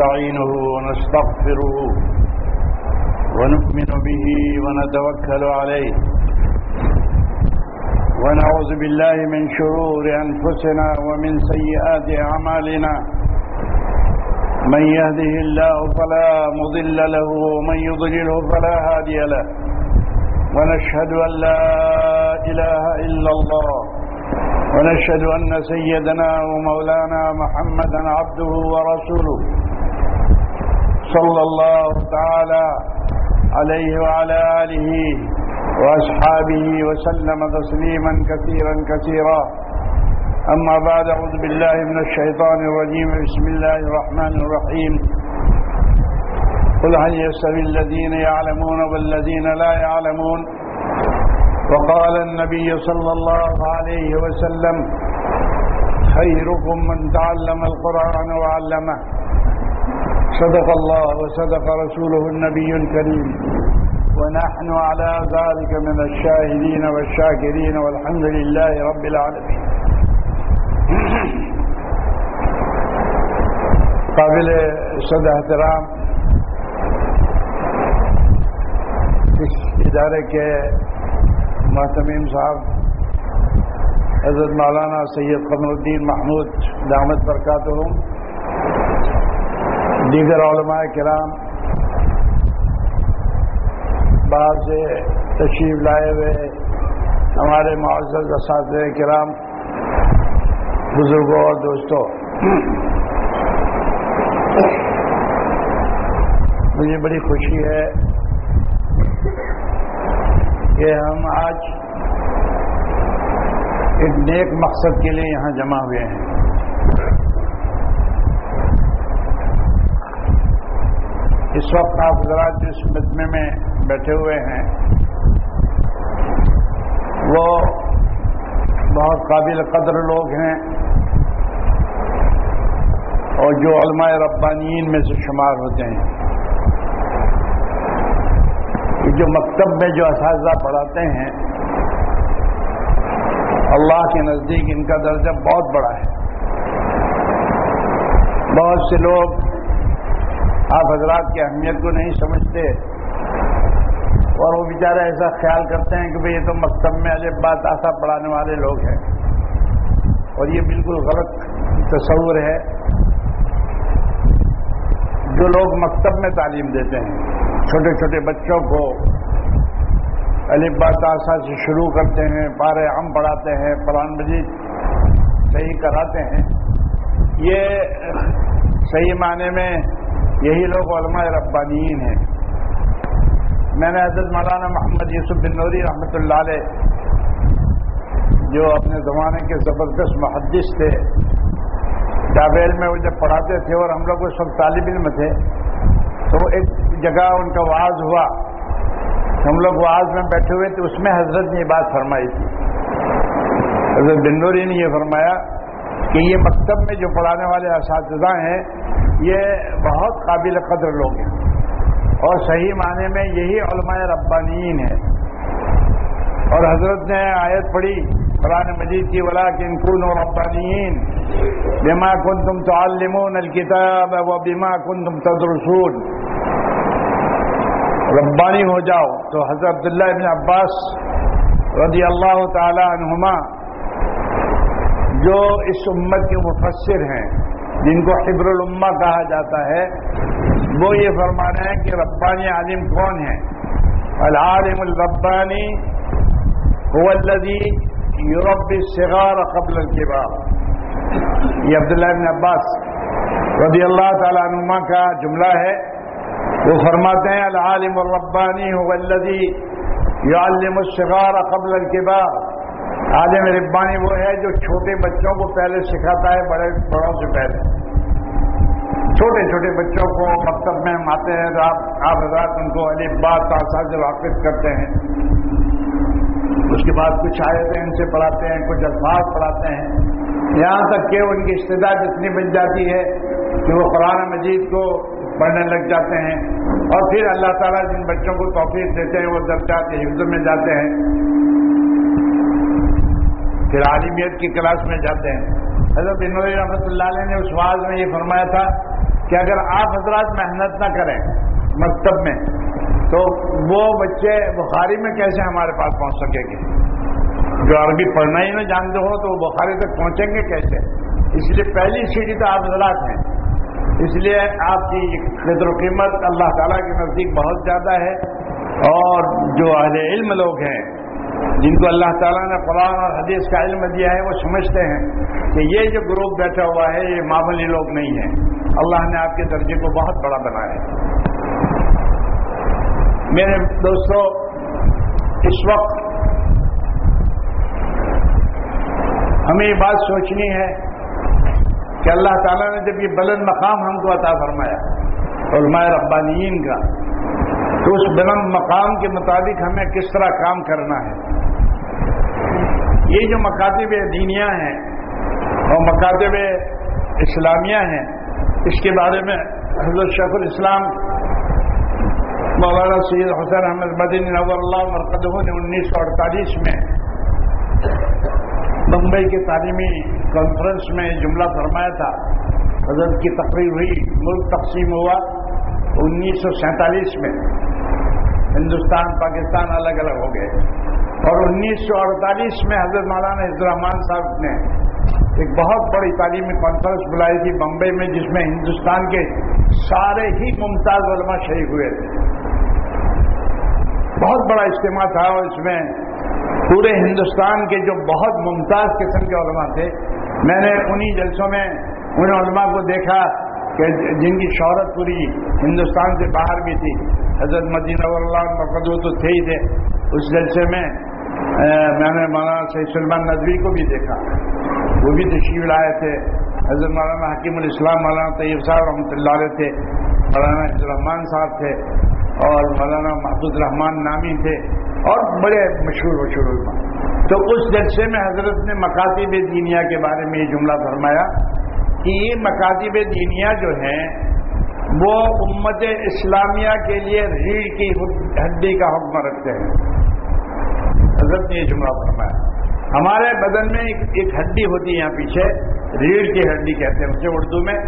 ونستعينه ونستغفره ونؤمن به ونتوكل عليه. ونعوذ بالله من شرور أنفسنا ومن سيئات أعمالنا. من يهده الله فلا مضل له ومن يضلله فلا هادي له. ونشهد أن لا إله إلا الله. ونشهد أن سيدنا ومولانا محمدا عبده ورسوله. صلى الله تعالى عليه وعلى آله وأصحابه وسلم تسليما كثيرا كثيرا. أما بعد أعوذ بالله من الشيطان الرجيم. بسم الله الرحمن الرحيم. قل هل يستوي الذين يعلمون والذين لا يعلمون؟ وقال النبي صلى الله عليه وسلم خيركم من تعلم القرآن وعلمه. صدق الله وصدق رسوله النبي الكريم. ونحن على ذلك من الشاهدين والشاكرين والحمد لله رب العالمين. قابل صد احترام اس ادارے کے محتمیم صاحب حضرت مولانا سید قمر الدین محمود دامت برکات ہوں دیگر علماء کرام باہر سے تشریف لائے ہوئے ہمارے معزز اساتذہ کرام، بزرگوں اور دوستوں۔ مجھے بڑی خوشی ہے کہ ہم آج ایک نیک مقصد کے لیے یہاں جمع ہوئے ہیں۔ اس وقت آپ حضرات جس مجمے میں بیٹھے ہوئے ہیں، وہ بہت قابل قدر لوگ ہیں اور جو علماء ربانین میں سے شمار ہوتے ہیں۔ جو مکتب میں جو اساتذہ پڑھاتے ہیں، اللہ کے نزدیک ان کا درجہ بہت بڑا ہے۔ بہت سے لوگ آپ حضرات کی اہمیت کو نہیں سمجھتے اور وہ بیچارے ایسا خیال کرتے ہیں کہ بھئی یہ تو مکتب میں عجب بات آسا پڑھانے والے لوگ ہیں اور یہ بالکل غلط تصور ہے جو لوگ مکتب میں تعلیم دیتے ہیں چھوٹے چھوٹے بچوں کو الف آسا سے شروع کرتے ہیں، پارے ہم پڑھاتے ہیں، قرآن مجید صحیح کراتے ہیں۔ یہ صحیح معنی میں یہی لوگ علماء ربانیین ہیں۔ میں نے حضرت مولانا محمد یوسف بن نوری رحمۃ اللہ علیہ، جو اپنے زمانے کے زبردست محدث تھے ڈابیل میں وہ جب پڑھاتے تھے اور ہم لوگ اس وقت طالب علم تھے، تو ایک جگہ ان کا واز ہوا۔ ہم لوگ واز میں بیٹھے ہوئے تھے، اس میں حضرت نے یہ بات فرمائی تھی۔ حضرت بنوری نے یہ فرمایا کہ یہ مکتب میں جو پڑھانے والے اساتذہ ہیں یہ بہت قابل قدر لوگ ہیں۔ اور صحیح معنی میں یہی علماء ربانیین ہے اور حضرت نے آیت پڑھی، قرآن مجید کی ولا کہ انکون و ربانیین بما کن تم تو عالمون الکتاب و بیما کن تم تدرسون۔ ربانی ہو جاؤ۔ تو حضرت عبداللہ ابن عباس رضی اللہ تعالی عنہما جو اس امت کے مفسر ہیں۔ جن کو حبر الامہ کہا جاتا ہے، وہ یہ فرمانا ہے کہ ربانی عالم کون ہے العالم الربانی هو الذي يربي الصغار قبل الكبار۔ یہ عبداللہ ابن عباس رضی اللہ تعالیٰ عنما کا جملہ ہے۔ وہ فرماتے ہیں، العالم الربانی هو الذي يعلم الصغار قبل الكبار۔ عالم ربانی وہ ہے جو چھوٹے بچوں کو پہلے سکھاتا ہے، بڑے بڑوں سے پہلے۔ چھوٹے چھوٹے بچوں کو مکتب میں ہم آتے ہیں تو آپ آپ حضرات ان کو علی بات تاثا سے واقف کرتے ہیں۔ اس کے بعد کچھ آیتیں ان سے پڑھاتے ہیں، کچھ الفاظ پڑھاتے ہیں۔ یہاں تک کہ ان کی استداد اتنی بن جاتی ہے کہ وہ قرآن مجید کو پڑھنے لگ جاتے ہیں۔ اور پھر اللہ تعالیٰ جن بچوں کو توفیق دیتے ہیں، وہ درجات حفظ میں جاتے ہیں۔ پھر عالمیت کی کلاس میں جاتے ہیں۔ حضرت انوری رحمۃ اللہ علیہ نے اس واز میں یہ فرمایا تھا کہ اگر آپ حضرات محنت نہ کریں مکتب میں، تو وہ بچے بخاری میں کیسے ہمارے پاس پہنچ سکیں گے؟ جو عربی پڑھنا ہی نہ جانتے ہو تو وہ بخاری تک پہنچیں گے کیسے؟ اس لیے پہلی سیڑھی تو آپ حضرات ہیں۔ اس لیے آپ کی قدر و قیمت اللہ تعالیٰ کے نزدیک بہت زیادہ ہے اور جو اہل علم لوگ ہیں جن کو اللہ تعالیٰ نے قرآن اور حدیث کا علم دیا ہے، وہ سمجھتے ہیں کہ یہ جو گروپ بیٹھا ہوا ہے، یہ معمولی لوگ نہیں ہیں۔ اللہ نے آپ کے درجے کو بہت بڑا بنایا ہے۔ میرے دوستوں اس وقت ہمیں یہ بات سوچنی ہے کہ اللہ تعالیٰ نے جب یہ بلند مقام ہم کو عطا فرمایا، علماء ربانیین کا تو اس بلند مقام کے مطابق ہمیں کس طرح کام کرنا ہے؟ یہ جو مکاتب دینیا ہیں اور مکاتب اسلامیہ ہیں، اس کے بارے میں حضرت شیخ الاسلام مولانا سید حسین احمد مدین نور اللہ مرکز نے انیس سو اڑتالیس میں بمبئی کے تعلیمی کانفرنس میں جملہ فرمایا تھا۔ حضرت کی تقریب ہوئی، ملک تقسیم ہوا انیس سو سینتالیس میں۔ ہندوستان، پاکستان الگ الگ ہو گئے۔ اور انیس سو اڑتالیس میں حضرت مولانا الرحمان صاحب نے ایک بہت بڑی تعلیمی کانفرنس بلائی تھی بمبئی میں، جس میں ہندوستان کے سارے ہی ممتاز علماء شریک ہوئے تھے۔ بہت بڑا اجتماع تھا اور اس میں پورے ہندوستان کے جو بہت ممتاز قسم کے علماء تھے، میں نے انہی جلسوں میں ان علماء کو دیکھا۔ کہ جن کی شہرت پوری جی، ہندوستان سے باہر بھی تھی۔ حضرت مدینہ اللہ مقدو تو تھے ہی تھے۔ اس جلسے میں میں نے مولانا سید سلمان ندوی کو بھی دیکھا۔ وہ بھی تشریف لائے تھے۔ حضرت مولانا حکیم الاسلام مولانا طیب صاحب رحمۃ اللہ علیہ تھے۔ مولانا الرحمان صاحب تھے۔ اور مولانا محدود رحمان نامی تھے۔ اور بڑے مشہور مشہور علماء۔ تو اس جلسے میں حضرت نے مکاتب دینیا کے بارے میں یہ جملہ فرمایا۔ کہ یہ مکاتب دینیا جو ہیں، وہ امت اسلامیہ کے لیے ریڑھ کی ہڈی کا حکم رکھتے ہیں۔ حضرت نے یہ جملہ فرمایا۔ ہمارے بدن میں ایک ہڈی ہوتی ہے یہاں پیچھے، ریڑھ کی ہڈی کہتے ہیں اسے اردو میں۔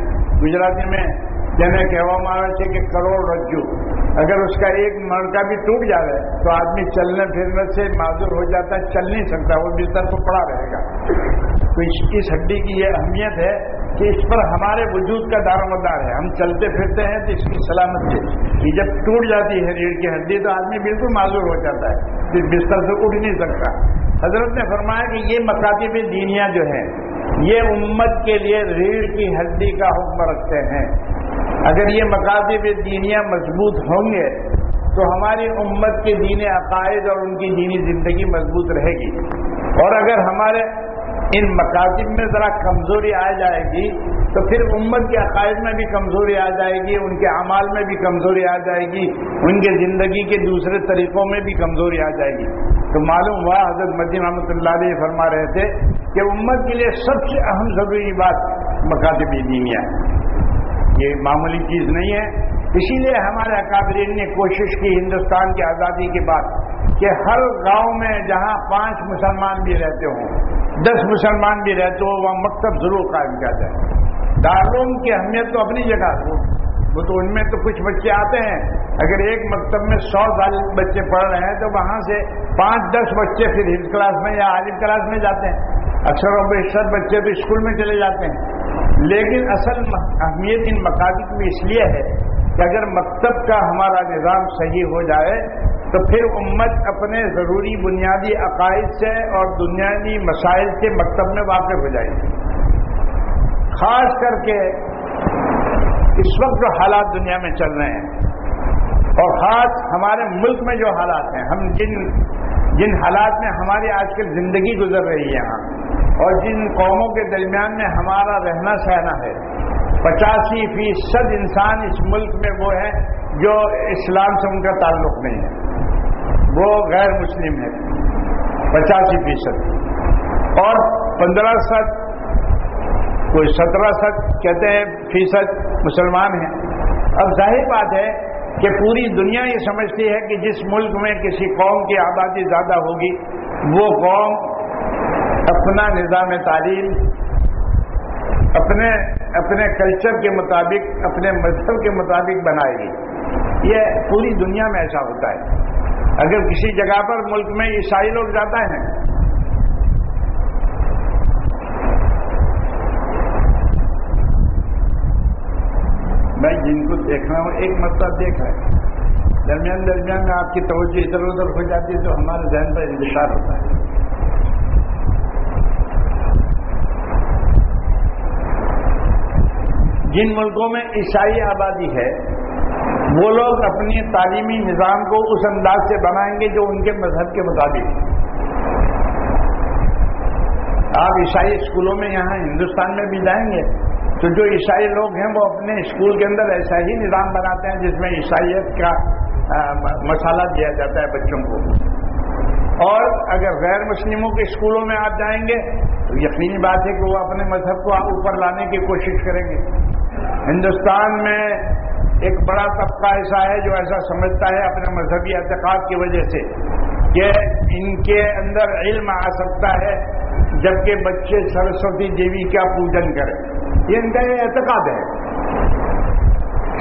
گجراتی میں جنہیں کہوا ہے کہ کروڑ رجو اگر اس کا ایک مرکہ بھی ٹوٹ جائے تو آدمی چلنے پھرنے سے معذور ہو جاتا ہے، چل نہیں سکتا، وہ بستر کو پڑا رہے گا۔ تو اس ہڈی کی یہ اہمیت ہے کہ اس پر ہمارے وجود کا دار مدار ہے۔ ہم چلتے پھرتے ہیں تو اس کی سلامت یہ جب ٹوٹ جاتی ہے ریڑھ کی ہڈی تو آدمی بالکل معذور ہو جاتا ہے، پھر بستر سے اٹھ نہیں سکتا۔ حضرت نے فرمایا کہ یہ مکاتب دینیا جو ہیں، یہ امت کے لیے ریڑھ کی ہڈی کا حکم رکھتے ہیں۔ اگر یہ مکاتب دینیا مضبوط ہوں گے، تو ہماری امت کے دین عقائد اور ان کی دینی زندگی مضبوط رہے گی۔ اور اگر ہمارے ان مکاتب میں ذرا کمزوری آ جائے گی، تو پھر امت کے عقائد میں بھی کمزوری آ جائے گی، ان کے اعمال میں بھی کمزوری آ جائے گی، ان کے زندگی کے دوسرے طریقوں میں بھی کمزوری آ جائے گی۔ تو معلوم ہوا، حضرت مدین رحمۃ اللہ علیہ فرما رہے تھے کہ امت کے لیے سب سے اہم ضروری بات مکاتب دینیا ہے۔ یہ معمولی چیز نہیں ہے۔ اسی لیے ہمارے اکابرین نے کوشش کی ہندوستان کی آزادی کے بعد کہ ہر گاؤں میں جہاں پانچ مسلمان بھی رہتے ہوں، دس مسلمان بھی رہتے ہوں وہاں مکتب ضرور قائم کیا جائے۔ دارالعلوم کی اہمیت تو اپنی جگہ وہ تو ان میں تو کچھ بچے آتے ہیں۔ اگر ایک مکتب میں سو سال بچے پڑھ رہے ہیں تو وہاں سے پانچ دس بچے پھر ہل کلاس میں یا عالم کلاس میں جاتے ہیں۔ اکثر و بیشتر بچے تو اسکول میں چلے جاتے ہیں۔ لیکن اصل اہمیت ان مقابل میں اس لیے ہے کہ اگر مکتب کا ہمارا نظام صحیح ہو جائے تو پھر امت اپنے ضروری بنیادی عقائد سے اور بنیادی مسائل سے مکتب میں واقف ہو جائے گی۔ خاص کر کے اس وقت جو حالات دنیا میں چل رہے ہیں اور خاص ہمارے ملک میں جو حالات ہیں، ہم جن جن حالات میں ہماری آج کل زندگی گزر رہی ہے یہاں اور جن قوموں کے درمیان میں ہمارا رہنا سہنا ہے، پچاسی فیصد انسان اس ملک میں وہ ہیں جو اسلام سے ان کا تعلق نہیں ہے۔ وہ غیر مسلم ہے پچاسی فیصد۔ اور پندرہ سد کوئی سترہ سد کہتے ہیں فیصد مسلمان ہیں۔ اب ظاہر بات ہے کہ پوری دنیا یہ سمجھتی ہے کہ جس ملک میں کسی قوم کی آبادی زیادہ ہوگی، وہ قوم اپنا نظام تعلیم، اپنے اپنے کلچر کے مطابق، اپنے مذہب کے مطابق بنائے گی۔ یہ پوری دنیا میں ایسا ہوتا ہے۔ اگر کسی جگہ پر ملک میں عیسائی لوگ جاتا ہے میں جن کو دیکھ رہا ہوں، ایک مطلب دیکھ رہا ہے۔ درمیان درمیان میں آپ کی توجہ ادھر ادھر ہو جاتی ہے تو ہمارے ذہن پر انتشار ہوتا ہے۔ جن ملکوں میں عیسائی آبادی ہے، وہ لوگ اپنی تعلیمی نظام کو اس انداز سے بنائیں گے جو ان کے مذہب کے مطابق آپ عیسائی اسکولوں میں یہاں ہندوستان میں بھی جائیں گے۔ تو جو عیسائی لوگ ہیں وہ اپنے اسکول کے اندر ایسا ہی نظام بناتے ہیں جس میں عیسائیت کا مسالہ دیا جاتا ہے بچوں کو۔ اور اگر غیر مسلموں کے اسکولوں میں آپ جائیں گے، تو یقینی بات ہے کہ وہ اپنے مذہب کو اوپر لانے کی کوشش کریں گے۔ ہندوستان میں ایک بڑا طبقہ ایسا ہے جو ایسا سمجھتا ہے اپنے مذہبی اعتقاد کی وجہ سے کہ ان کے اندر علم آ سکتا ہے جبکہ بچے سرسوتی دیوی کا پوجن کریں۔ یہ ان کا یہ اعتقاد ہے۔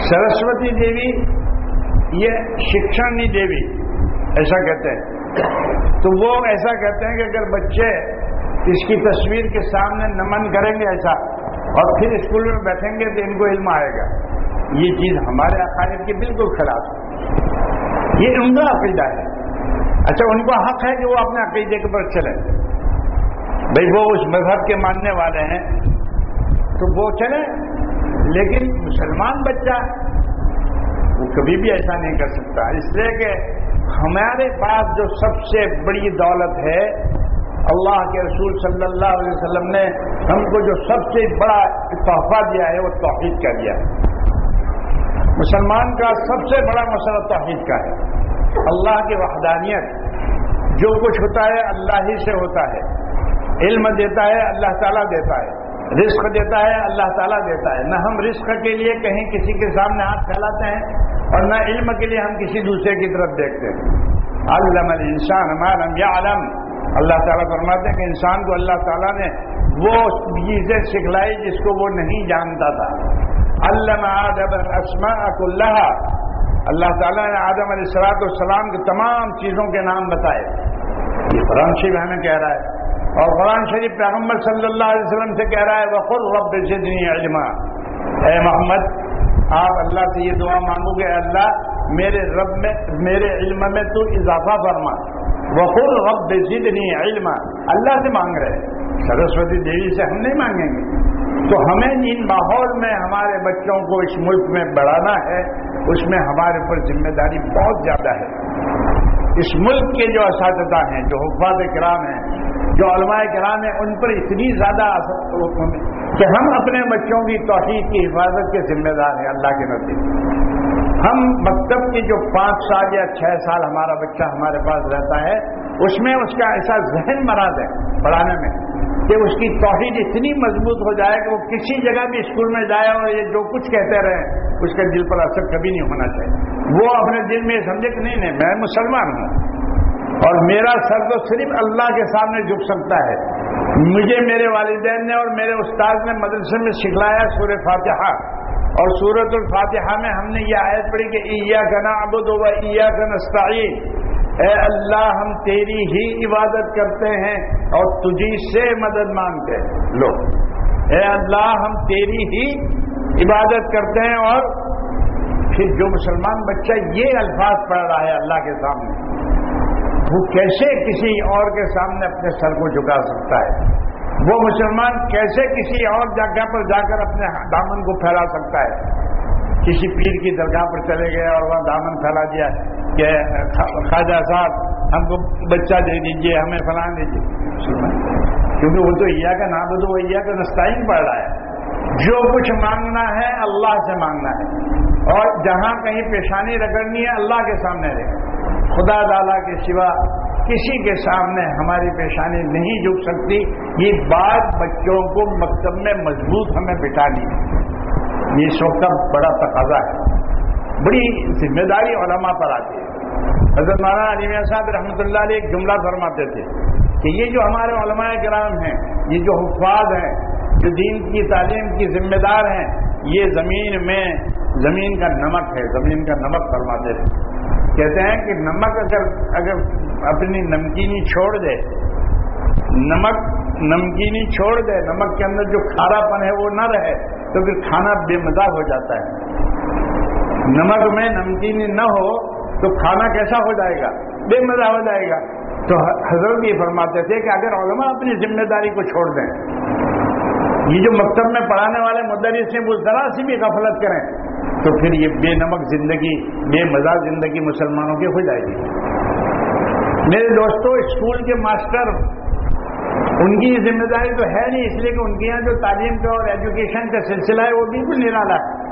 سرسوتی دیوی، یہ شکشانی دیوی، ایسا کہتے ہیں۔ تو وہ ایسا کہتے ہیں کہ اگر بچے اس کی تصویر کے سامنے نمن کریں گے ایسا، اور پھر اسکول میں بیٹھیں گے تو ان کو علم آئے گا۔ یہ چیز ہمارے عقائد کے بالکل خلاف ہے۔ یہ عمدہ عقیدہ ہے۔ اچھا ان کو حق ہے کہ وہ اپنے عقیدے کے پر چلیں۔ بھائی، وہ اس مذہب کے ماننے والے ہیں۔ تو وہ چلے۔ لیکن مسلمان بچہ وہ کبھی بھی ایسا نہیں کر سکتا۔ اس لیے کہ ہمارے پاس جو سب سے بڑی دولت ہے، اللہ کے رسول صلی اللہ علیہ وسلم نے ہم کو جو سب سے بڑا تحفہ دیا ہے، وہ توحید کا دیا۔ ہے مسلمان کا سب سے بڑا مسئلہ توحید کا ہے۔ اللہ کی وحدانیت۔ جو کچھ ہوتا ہے، اللہ ہی سے ہوتا ہے۔ علم دیتا ہے، اللہ تعالیٰ دیتا ہے۔ رزق دیتا ہے، اللہ تعالیٰ دیتا ہے۔ نہ ہم رزق کے لیے کہیں کسی کے سامنے ہاتھ پھیلاتے ہیں اور نہ علم کے لیے ہم کسی دوسرے کی طرف دیکھتے ہیں۔ علم الانسان انسان یا عالم اللہ تعالیٰ فرماتے ہیں کہ انسان کو اللہ تعالیٰ نے وہ چیزیں سکھلائی جس کو وہ نہیں جانتا تھا۔ علم آدم اسما اللہ اللہ تعالیٰ نے آدم علیہ السلاط السلام کے تمام چیزوں کے نام بتائے۔ یہ قرآن شریف ہمیں کہہ رہا ہے۔ اور قرآن شریف پیغمبر صلی اللہ علیہ وسلم سے کہہ رہا ہے، وقل رب زدنی علما۔ اے محمد، آپ اللہ سے یہ دعا مانگو گے اللہ، میرے رب میں، میرے علم میں تو اضافہ فرما۔ وقل رب زدنی علما۔ اللہ سے مانگ رہے سرسوتی دیوی سے ہم نہیں مانگیں گے۔ تو ہمیں ان ماحول میں ہمارے بچوں کو اس ملک میں بڑھانا ہے، اس میں ہمارے اوپر ذمہ داری بہت زیادہ ہے۔ اس ملک کے جو اساتذہ ہیں، جو حکمات کرام ہیں جو علماء کرام ہیں، ان پر اتنی زیادہ کہ ہم اپنے بچوں کی توحید کی حفاظت کے ذمہ دار ہیں، اللہ کے نزدیک ہم مکتب کی جو پانچ سال یا چھ سال ہمارا بچہ ہمارے پاس رہتا ہے، اس میں اس کا ایسا ذہن مراد ہے پڑھانے میں کہ اس کی توحید اتنی مضبوط ہو جائے کہ وہ کسی جگہ بھی اسکول میں جائے اور یہ جو کچھ کہتے رہے اس کے دل پر اثر کبھی نہیں ہونا چاہیے۔ وہ اپنے دل میں سمجھے کہ نہیں نہیں، میں مسلمان ہوں۔ اور میرا سر تو صرف اللہ کے سامنے جھک سکتا ہے۔ مجھے میرے والدین نے اور میرے استاد نے مدرسے میں سکھلایا سورہ فاتحہ۔ اور سورت الفاتحہ میں ہم نے یہ آیت پڑھی کہ ایا گنا ابود و ایا گنستعین اے اللہ، ہم تیری ہی عبادت کرتے ہیں اور تجھی سے مدد مانگتے ہیں۔ لو۔ اے اللہ، ہم تیری ہی عبادت کرتے ہیں اور پھر جو مسلمان بچہ یہ الفاظ پڑھ رہا ہے اللہ کے سامنے۔ وہ کیسے کسی اور کے سامنے اپنے سر کو جھکا سکتا ہے؟ وہ مسلمان کیسے کسی اور جگہ پر جا کر اپنے دامن کو پھیلا سکتا ہے؟ کسی پیر کی درگاہ پر چلے گئے اور وہاں دامن پھیلا دیا کہ خواجہ صاحب، ہم کو بچہ دے دیجیے، ہمیں فلاں دیجیے کیونکہ وہ تو عیا کا نام تو وہ عیا کا نستعین پڑ رہا ہے۔ جو کچھ مانگنا ہے، اللہ سے مانگنا ہے۔ اور جہاں کہیں پیشانی رگڑنی ہے، اللہ کے سامنے رہے۔ خدا دالا کے سوا کسی کے سامنے ہماری پیشانی نہیں جھک سکتی۔ یہ بات بچوں کو مکتب میں مضبوط ہمیں بٹا لی یہ شوق کا بڑا تقاضا ہے۔ بڑی ذمہ داری علماء پر آتی ہے۔ حضرت مولانا علی صاحب رحمۃ اللہ علیہ ایک جملہ فرماتے تھے کہ یہ جو ہمارے علماء کرام ہیں، یہ جو حفاظ ہیں، جو دین کی تعلیم کی ذمہ دار ہیں، یہ زمین میں زمین کا نمک ہے، زمین کا نمک فرماتے تھے کہتے ہیں کہ نمک اگر اگر اپنی نمکینی چھوڑ دے، نمک نمکینی چھوڑ دے، نمک کے اندر جو کھارا پن ہے وہ نہ رہے، تو پھر کھانا بے مزہ ہو جاتا ہے۔ نمک میں نمکینی نہ ہو تو کھانا کیسا ہو جائے گا؟ بے مزہ ہو جائے گا۔ تو حضرت یہ فرماتے تھے کہ اگر علماء اپنی ذمہ داری کو چھوڑ دیں، یہ جو مکتب میں پڑھانے والے مدرس ہیں، وہ ذرا سی بھی غفلت کریں۔ تو پھر یہ بے نمک زندگی، بے مزہ زندگی مسلمانوں کی ہو جائے گی۔ میرے دوستوں اسکول کے ماسٹر، ان کی ذمہ داری تو ہے نہیں، اس لیے کہ ان کے یہاں جو تعلیم کا اور ایجوکیشن کا سلسلہ ہے، وہ بالکل نرالا ہے۔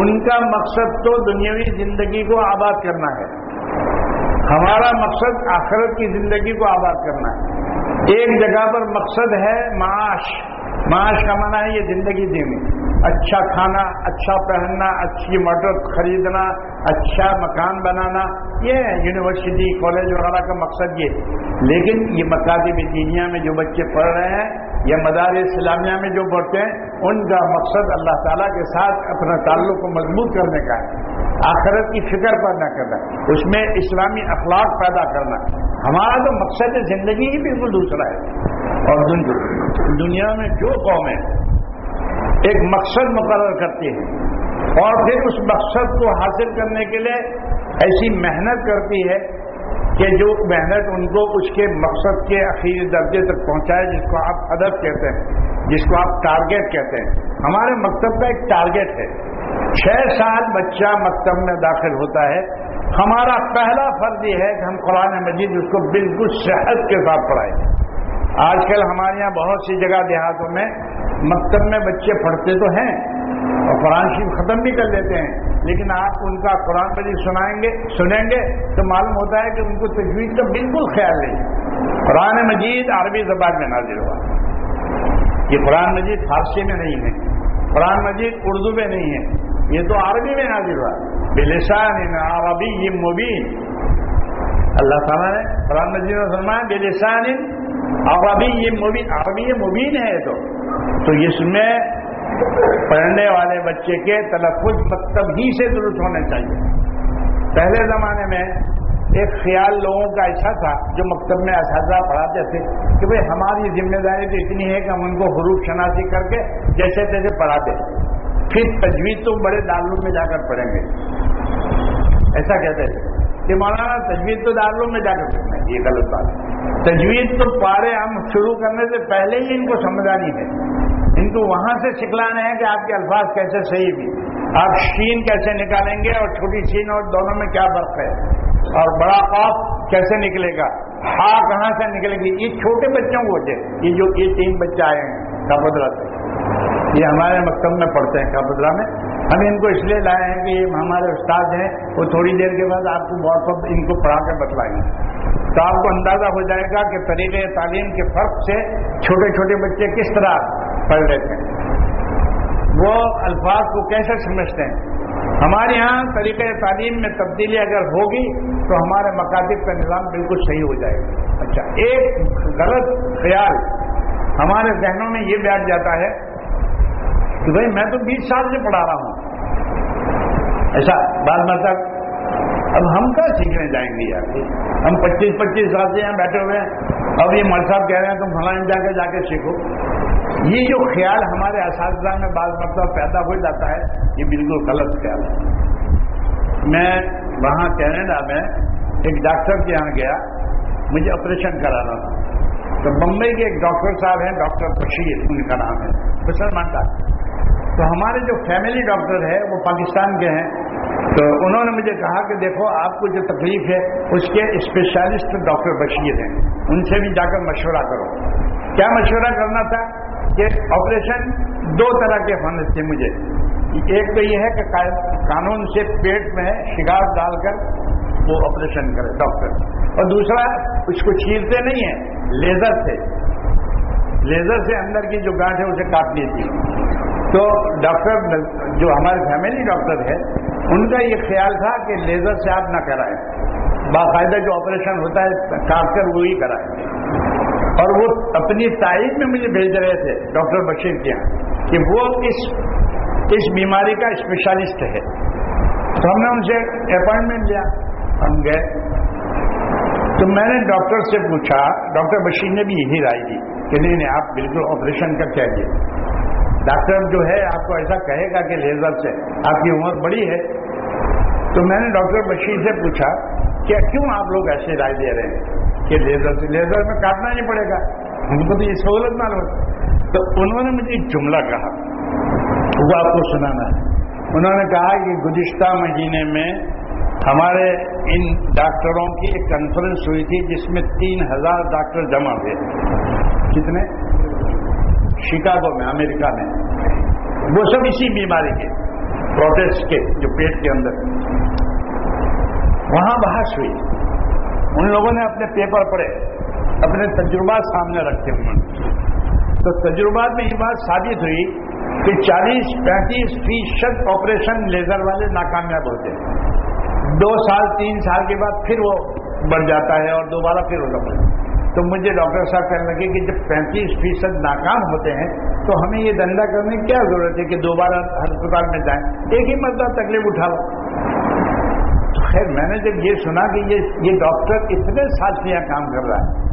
ان کا مقصد تو دنیاوی زندگی کو آباد کرنا ہے۔ ہمارا مقصد آخرت کی زندگی کو آباد کرنا ہے۔ ایک جگہ پر مقصد ہے معاش۔ معاش کا معنی ہے یہ زندگی دینی اچھا کھانا اچھا پہننا، اچھی موٹر خریدنا اچھا مکان بنانا، یہ یونیورسٹی، کالج وغیرہ کا مقصد یہ۔ لیکن یہ مکاتب دینیا میں جو بچے پڑھ رہے ہیں، یا مدار اسلامیہ میں جو پڑھتے ہیں، ان کا مقصد اللہ تعالیٰ کے ساتھ اپنا تعلق کو مضبوط کرنے کا ہے۔ آخرت کی فکر پیدا کرنا، اس میں اسلامی اخلاق پیدا کرنا۔ ہمارا تو مقصد زندگی ہی بالکل دوسرا ہے۔ اور دنیا میں جو قومیں ایک مقصد مقرر کرتی ہے اور پھر اس مقصد کو حاصل کرنے کے لیے ایسی محنت کرتی ہے کہ جو محنت ان کو اس کے مقصد کے اخیر درجے تک پہنچائے، جس کو آپ ہدف کہتے ہیں، جس کو آپ ٹارگیٹ کہتے ہیں۔ ہمارے مکتب کا ایک ٹارگیٹ ہے۔ چھ سال بچہ مکتب میں داخل ہوتا ہے۔ ہمارا پہلا فرض یہ ہے کہ ہم قرآن مجید اس کو بالکل صحت کے ساتھ پڑھائیں۔ آج کل ہمارے یہاں بہت سی جگہ دیہاتوں میں مکتب میں بچے پڑھتے تو ہیں اور قرآن شریف ختم بھی کر لیتے ہیں، لیکن آپ ان کا قرآن مجید سنائیں گے، سنیں گے تو معلوم ہوتا ہے کہ ان کو تجویز کا بالکل خیال نہیں۔ قرآن مجید عربی زبان میں نازل ہوا۔ یہ قرآن مجید فارسی میں نہیں ہے۔ قرآن مجید اردو میں نہیں ہے۔ یہ تو عربی میں نازل ہوا۔ بلسان عربی مبین۔ اللہ تعالیٰ نے قرآن مجید میں فرمایا، بلسان عربی مبین عربی مبین ہے تو۔ تو اس میں پڑھنے والے بچے کے تلفظ مکتب ہی سے درست ہونے چاہیے۔ پہلے زمانے میں ایک خیال لوگوں کا ایسا تھا، جو مکتب میں اساتذہ پڑھاتے تھے، کہ بھائی ہماری ذمہ داری تو اتنی ہے کہ ہم ان کو حروف شناسی کر کے جیسے تیسے پڑھاتے پھر تجویز تو بڑے دارالوں میں جا کر پڑھیں گے۔ ایسا کہتے تھے۔ کہ مولانا تجویز تو دارالوں میں جا کر پڑھنا یہ غلط بات ہے۔ تجویز تو پارے ہم شروع کرنے سے پہلے ہی ان کو سمجھانی ہے ان کو وہاں سے سکھلانے ہیں کہ آپ کے الفاظ کیسے صحیح بھی آپ شین کیسے نکالیں گے اور چھوٹی شین اور دونوں میں کیا فرق ہے؟ اور بڑا خوف کیسے نکلے گا؟ ہا کہاں سے نکلے گی؟ یہ چھوٹے بچوں کو ہوتے یہ جو یہ تین بچے آئے ہیں کابدرا سے۔ یہ ہمارے مکتب میں پڑھتے ہیں کابدرا میں۔ ہم ان کو اس لیے لائے ہیں کہ یہ ہمارے استاد ہیں، وہ تھوڑی دیر کے بعد آپ کو بہت ان کو پڑھا کے بتلائیں گے۔ تو آپ کو اندازہ ہو جائے گا کہ طریقے تعلیم کے فرق سے چھوٹے چھوٹے بچے کس طرح پڑھ لیتے ہیں۔ وہ الفاظ کو کیسے سمجھتے ہیں؟ ہمارے یہاں طریقۂ تعلیم میں تبدیلی اگر ہوگی تو ہمارے مکاتب کا نظام بالکل صحیح ہو جائے گا۔ اچھا ایک غلط خیال ہمارے ذہنوں میں یہ بیٹھ جاتا ہے کہ بھائی میں تو بیس سال سے پڑھا رہا ہوں۔ ایسا بعض مطلب اب ہم کہاں سیکھنے جائیں گے یار؟ ہم پچیس پچیس سال سے یہاں بیٹھے ہوئے ہیں۔ اب یہ مر صاحب کہہ رہے ہیں، تم فلاں جا کے جا کے سیکھو۔ یہ جو خیال ہمارے اساتذہ میں بعض مطلب پیدا ہو جاتا ہے، یہ بالکل غلط خیال ہے۔ میں وہاں کینیڈا میں ایک ڈاکٹر کے یہاں گیا، مجھے آپریشن کرانا تھا۔ تو بمبئی کے ایک ڈاکٹر صاحب ہیں، ڈاکٹر بشیر، ان کا نام ہے۔ مسلمان کا تو ہمارے جو فیملی ڈاکٹر ہے، وہ پاکستان کے ہیں۔ تو انہوں نے مجھے کہا کہ دیکھو، آپ کو جو تکلیف ہے، اس کے اسپیشلسٹ ڈاکٹر بشیر ہیں۔ ان سے بھی جا کر مشورہ کرو۔ کیا مشورہ کرنا تھا؟ کہ آپریشن دو طرح کے فن تھے مجھے۔ ایک تو یہ ہے کہ قانون سے پیٹ میں شگار ڈال کر وہ آپریشن کرے ڈاکٹر اور دوسرا، اس کو چیرتے نہیں ہیں، لیزر سے۔ لیزر سے اندر کی جو گانٹ ہے، اسے کاٹ لیتی تو ڈاکٹر جو ہمارے فیملی ڈاکٹر ہے ان کا یہ خیال تھا کہ لیزر سے آپ نہ کرائیں۔ باقاعدہ جو آپریشن ہوتا ہے کاٹ کر وہی کرائیں۔ اور وہ اپنی تائید میں مجھے بھیج رہے تھے ڈاکٹر بشیر کے یہاں کہ وہ اس اس بیماری کا اسپیشلسٹ ہے۔ تو ہم نے ان سے اپائنٹمنٹ لیا۔ ہم گئے۔ تو میں نے ڈاکٹر سے پوچھا، ڈاکٹر بشیر نے بھی یہی رائے دی کہ نہیں نہیں، آپ بالکل آپریشن کا چاہیے ڈاکٹر جو ہے، آپ کو ایسا کہے گا کہ لیزر سے آپ کی عمر بڑی ہے۔ تو میں نے ڈاکٹر بشیر سے پوچھا کہ کیوں آپ لوگ ایسے رائے دے رہے ہیں کہ لیزر سے؟ لیزر میں کاٹنا نہیں پڑے گا۔ ہم کو تو یہ سہولت معلوم تو انہوں نے مجھے ایک جملہ کہا، وہ آپ کو سنانا ہے۔ انہوں نے کہا کہ گزشتہ مہینے میں ہمارے ان ڈاکٹروں کی ایک کانفرنس ہوئی تھی جس میں تین ہزار ڈاکٹر جمع ہوئے۔ کتنے؟ شکاگو میں، امریکہ میں۔ وہ سب اسی بیماری کے، پروٹیسٹ کے، جو پیٹ کے اندر۔ وہاں بحث ہوئی۔ ان لوگوں نے اپنے پیپر پڑھے، اپنے تجربات سامنے رکھے۔ انہوں نے تو تجربات میں یہ بات ثابت ہوئی کہ چالیس پینتیس فیصد آپریشن لیزر والے ناکامیاب ہوتے ہیں۔ دو سال، تین سال کے بعد پھر وہ بڑھ جاتا ہے اور دوبارہ پھر وہ لگ تو مجھے ڈاکٹر صاحب کہنے لگے کہ جب پینتیس فیصد ناکام ہوتے ہیں تو ہمیں یہ دندا کرنے کی کیا ضرورت ہے کہ دوبارہ ہسپتال میں جائیں؟ ایک ہی مرتبہ تکلیف اٹھا لو خیر، میں نے جب یہ سنا کہ یہ ڈاکٹر اتنے سال سے یہاں کام کر رہا ہے۔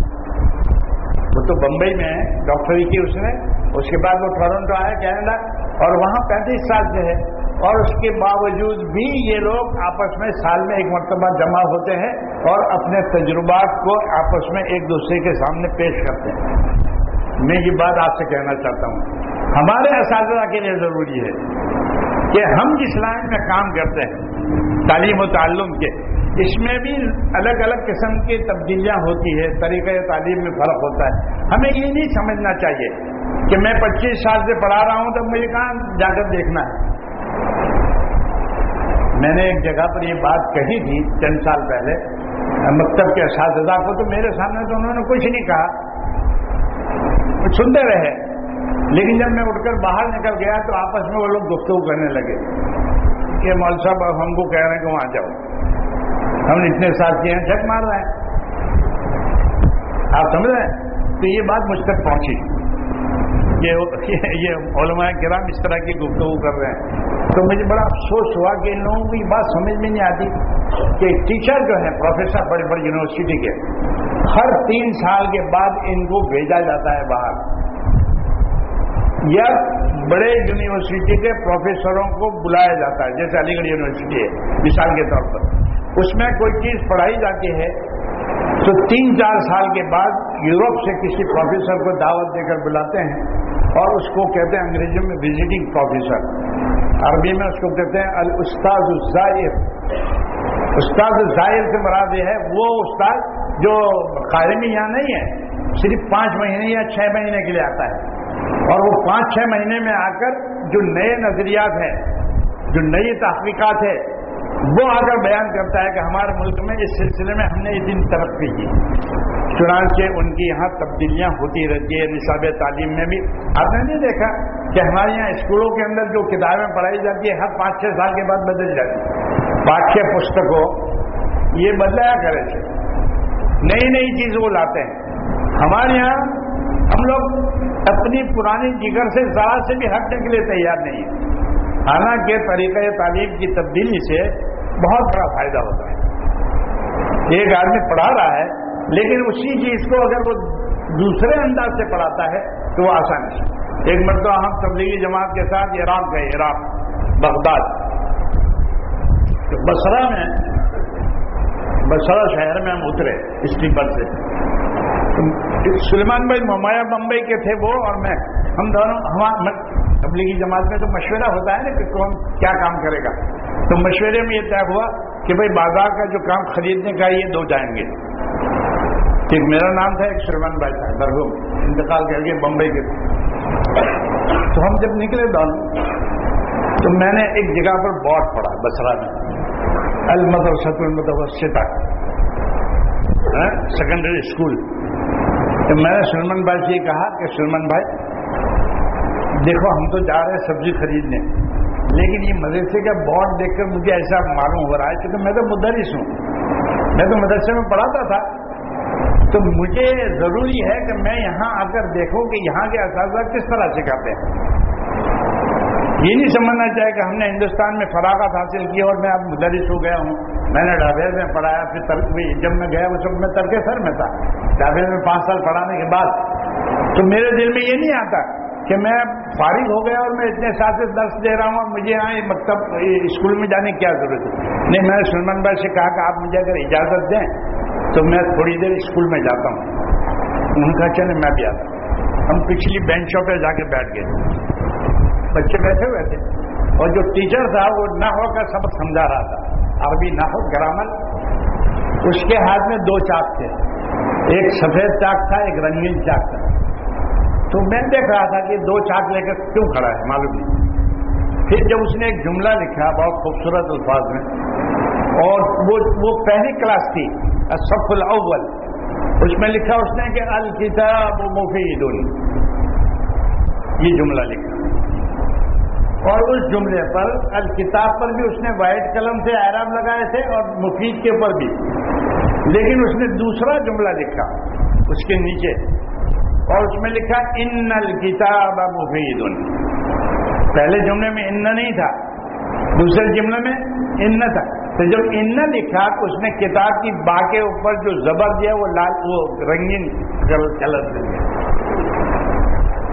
وہ تو بمبئی میں ہے ڈاکٹری کی اس نے، اس کے بعد وہ ٹورنٹو آیا کینیڈا اور وہاں پینتیس سال سے ہے۔ اور اس کے باوجود بھی یہ لوگ آپس میں سال میں ایک مرتبہ جمع ہوتے ہیں اور اپنے تجربات کو آپس میں ایک دوسرے کے سامنے پیش کرتے ہیں۔ میں یہ بات آپ سے کہنا چاہتا ہوں۔ ہمارے اساتذہ کے لیے ضروری ہے کہ ہم جس لائن میں کام کرتے ہیں، تعلیم و تعلم کے، اس میں بھی الگ الگ قسم کی تبدیلیاں ہوتی ہے طریقۂ تعلیم میں فرق ہوتا ہے۔ ہمیں یہ نہیں سمجھنا چاہیے کہ میں پچیس سال سے پڑھا رہا ہوں تو مجھے کہاں جا کر دیکھنا ہے۔ میں نے ایک جگہ پر یہ بات کہی تھی چند سال پہلے مکتب کے اساتذہ کو، تو میرے سامنے تو انہوں نے کچھ نہیں کہا۔ سنتے رہے۔ لیکن جب میں اٹھ کر باہر نکل گیا تو آپس میں وہ لوگ گفتگو کرنے لگے کہ مول صاحب، اب ہم کو کہہ رہے ہیں کہ وہاں جاؤ۔ ہم نے اتنے سال کیے ہیں، جھک مار رہے ہیں۔ آپ سمجھ رہے ہیں؟ تو یہ بات مجھ تک پہنچی۔ یہ علماء کرام اس طرح کی گفتگو کر رہے ہیں۔ تو مجھے بڑا افسوس ہوا کہ ان لوگوں کو یہ بات سمجھ میں نہیں آتی کہ ٹیچر جو ہیں، پروفیسر بڑی بڑی یونیورسٹی کے، ہر تین سال کے بعد ان کو بھیجا جاتا ہے باہر۔ یا بڑے یونیورسٹی کے پروفیسروں کو بلایا جاتا ہے، جیسے علی گڑھ یونیورسٹی ہے، مثال کے طور پر۔ اس میں کوئی چیز پڑھائی جاتی ہے تو تین چار سال کے بعد یوروپ سے کسی پروفیسر کو دعوت دے کر بلاتے ہیں اور اس کو کہتے ہیں انگریزی میں وزٹنگ پروفیسر عربی میں اس کو کہتے ہیں الاستاذ الزائر۔ استاد الزائر سے مراد یہ ہے وہ استاد جو قائمی یہاں نہیں ہے، صرف پانچ مہینے یا چھ مہینے کے لیے آتا ہے۔ اور وہ پانچ چھ مہینے میں آ کر جو نئے نظریات ہیں، جو نئی تحقیقات ہے وہ آ کر بیان کرتا ہے کہ ہمارے ملک میں اس سلسلے میں ہم نے یہ دن ترقی کی۔ چنانچہ ان کی یہاں تبدیلیاں ہوتی رہتی ہے نصاب تعلیم میں بھی۔ آپ نے نہیں دیکھا کہ ہمارے یہاں اسکولوں کے اندر جو کتابیں پڑھائی جاتی ہے ہر پانچ چھ سال کے بعد بدل جاتی ہے پاٹھیہ پستکوں یہ بدلایا کرے تھے۔ نئی نئی چیز وہ لاتے ہیں۔ ہمارے یہاں ہم لوگ اپنی پرانی جگر سے ذرا سے بھی ہٹنے کے لیے تیار نہیں ہیں۔ حالانکہ طریقہ تعلیم کی تبدیلی سے بہت بڑا فائدہ ہوتا ہے۔ ایک آدمی پڑھا رہا ہے، لیکن اسی چیز کو اگر وہ دوسرے انداز سے پڑھاتا ہے، تو وہ آسان ہے ایک مرتبہ ہم تبلیغی جماعت کے ساتھ عراق گئے، عراق، بغداد۔ بسرا میں بسرا شہر میں ہم اترے اسٹیپر سے۔ سلیمان بھائی ممایا بمبئی کے تھے وہ اور میں۔ ہم دونوں تبلیغی جماعت میں تو مشورہ ہوتا ہے نا کہ کون کیا کام کرے گا۔ تو مشورے میں یہ طے ہوا کہ بھائی بازار کا جو کام خریدنے کا یہ دو جائیں گے۔ کہ میرا نام تھا، ایک سلمان بھائی تھا درگم انتقال کر کے بمبئی کے تو ہم جب نکلے دونوں تو میں نے ایک جگہ پر بورڈ پڑا، بسرا میں۔ المدرسۃ المدوسطہ سیکنڈری اسکول تو میں نے سلمان بھائی سے یہ کہا کہ سلمان بھائی دیکھو، ہم تو جا رہے ہیں سبزی خریدنے۔ لیکن یہ مدرسے کا بورڈ دیکھ کر مجھے ایسا معلوم ہو رہا ہے کہ میں تو مدرس ہوں۔ میں تو مدرسے میں پڑھاتا تھا۔ تو مجھے ضروری ہے کہ میں یہاں آ کر دیکھوں کہ یہاں کے اساتذہ کس طرح سکھاتے ہیں۔ یہ نہیں سمجھنا چاہے کہ ہم نے ہندوستان میں فراغت حاصل کی اور میں اب مدرس ہو گیا ہوں۔ میں نے ڈابیر میں پڑھایا، پھر ترک بھی جب میں گیا وہ سب میں ترک سر میں تھا۔ ڈابیر میں پانچ سال پڑھانے کے بعد۔ تو میرے دل میں یہ نہیں آتا کہ میں فارغ ہو گیا اور میں اتنے سال سے درس دے رہا ہوں اور مجھے یہاں مکتب اسکول میں جانے کی کیا ضرورت ہے؟ نہیں، میں نے سلمان بھائی سے کہا کہ آپ مجھے اگر اجازت دیں تو میں تھوڑی دیر اسکول میں جاتا ہوں۔ ان کا چلے میں بھی آتا ہوں۔ ہم پچھلی بینچوں پہ جا کے بیٹھ گئے۔ بچے بیٹھے ہوئے تھے۔ اور جو ٹیچر تھا، وہ نہ ہو کر سبق سمجھا رہا تھا۔ عربی نہ ہو، گرامر۔ اس کے ہاتھ میں دو چاک تھے۔ ایک سفید چاک تھا، ایک رنگین چاک تھا۔ تو میں دیکھ رہا تھا کہ دو چاک لے کر کیوں کھڑا ہے، معلوم نہیں۔ پھر جب اس نے ایک جملہ لکھا بہت خوبصورت الفاظ میں، اور وہ وہ پہلی کلاس تھی سف الاول۔ اس میں لکھا اس نے کہ الکتاب مفید یہ جملہ لکھا۔ اور اس جملے پر، الکتاب پر بھی اس نے وائٹ قلم سے اعراب لگائے تھے اور مفید کے اوپر بھی۔ لیکن اس نے دوسرا جملہ لکھا، اس کے نیچے۔ اور اس میں لکھا ان الکتاب مفید پہلے جملے میں ان نہیں تھا، دوسرے جملے میں ان تھا۔ تو جب ان لکھا، تو اس نے کتاب کی با کے اوپر جو زبر دیا، وہ لال، وہ رنگین کلر دیا۔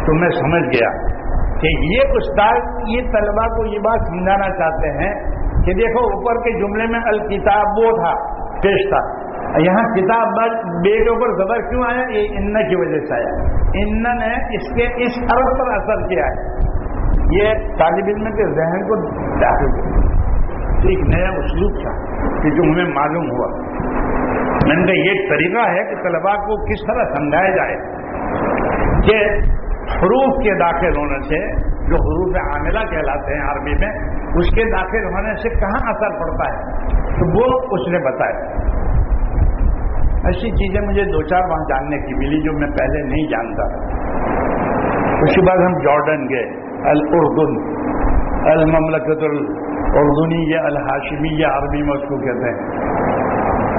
تو میں سمجھ گیا کہ یہ استاد، یہ طلبا کو یہ بات سمجھانا چاہتے ہیں کہ دیکھو، اوپر کے جملے میں الکتاب وہ تھا، پیش تھا۔ یہاں کتاب بے کے اوپر زبر کیوں آیا؟ یہ ان کی وجہ سے آیا۔ ان نے اس کے اس حرف پر اثر کیا ہے۔ یہ طالب علم کے ذہن کو داخل کیا۔ ایک نیا اسلوب تھا کہ جو ہمیں معلوم ہوا۔ میں نے کہا، یہ طریقہ ہے کہ طلبا کو کس طرح سمجھایا جائے کہ حروف کے داخل ہونے سے، جو حروف عاملہ کہلاتے ہیں عربی میں، اس کے داخل ہونے سے کہاں اثر پڑتا ہے؟ تو وہ اس نے بتایا۔ ایسی چیزیں مجھے دو چار وہاں جاننے کی ملی جو میں پہلے نہیں جانتا اس کے بعد ہم جارڈن گئے، الاردن۔ المملکت الاردنی یا الحاشمی یا عربی میں اس کو کہتے ہیں۔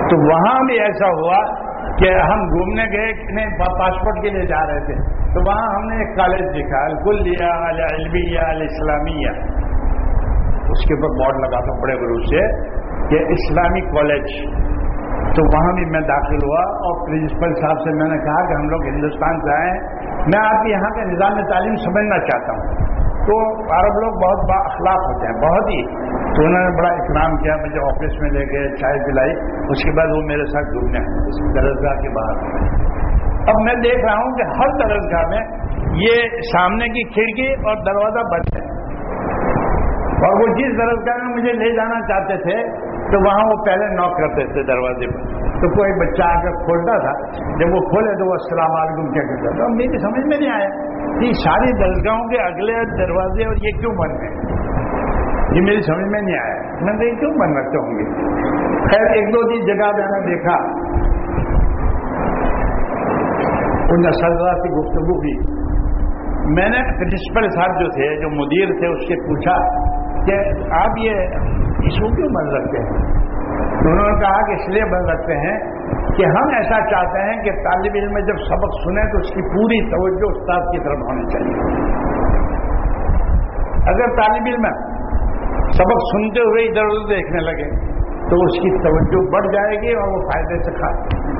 تو وہاں بھی ایسا ہوا کہ ہم گھومنے گئے پاسپورٹ کے لیے جا رہے تھے۔ تو وہاں ہم نے ایک کالج دیکھا، الکلیہ، العلمیہ، الاسلامیہ۔ اس کے اوپر بورڈ لگا تھا بڑے بڑے سے کہ اسلامی کالج۔ تو وہاں بھی میں داخل ہوا اور پرنسپل صاحب سے میں نے کہا کہ ہم لوگ ہندوستان سے آئے ہیں۔ میں آپ کے یہاں کے نظام تعلیم سمجھنا چاہتا ہوں۔ تو عرب لوگ بہت با اخلاق ہوتے ہیں، بہت ہی۔ تو انہوں نے بڑا اکرام کیا، مجھے آفس میں لے گئے چائے پلائی۔ اس کے بعد وہ میرے ساتھ گھومنے درسگاہ کے باہر۔ اب میں دیکھ رہا ہوں کہ ہر درسگاہ میں یہ سامنے کی کھڑکی اور دروازہ بند ہے۔ اور وہ جس درسگاہ میں مجھے لے جانا چاہتے تھے تو وہاں وہ پہلے نوک کرتے تھے دروازے پر۔ تو کوئی بچہ آ کر کھولتا تھا، جب وہ کھولے تو وہ السلام علیکم کیا کہتا تھا میری سمجھ میں نہیں آیا۔ کہ ساری درسگاہوں کے اگلے دروازے اور یہ کیوں بند ہیں یہ میری سمجھ میں نہیں آیا۔ میں نے کیوں بند رکھتے ہوں گے؟ خیر، ایک دو تین جگہ میں نے دیکھا۔ ان سزا کی گفتگو کی۔ میں نے پرنسپل صاحب جو تھے، جو مدیر تھے، اس سے پوچھا۔ کہ آپ یہ ایشو کیوں بند رکھتے ہیں؟ انہوں نے کہا کہ اس لیے بند رکھتے ہیں کہ ہم ایسا چاہتے ہیں کہ طالب علم میں جب سبق سنیں تو اس کی پوری توجہ استاد کی طرف ہونی چاہیے۔ اگر طالب علم سبق سنتے ہوئے ادھر ادھر دیکھنے لگے تو اس کی توجہ بڑھ جائے گی اور وہ فائدے سے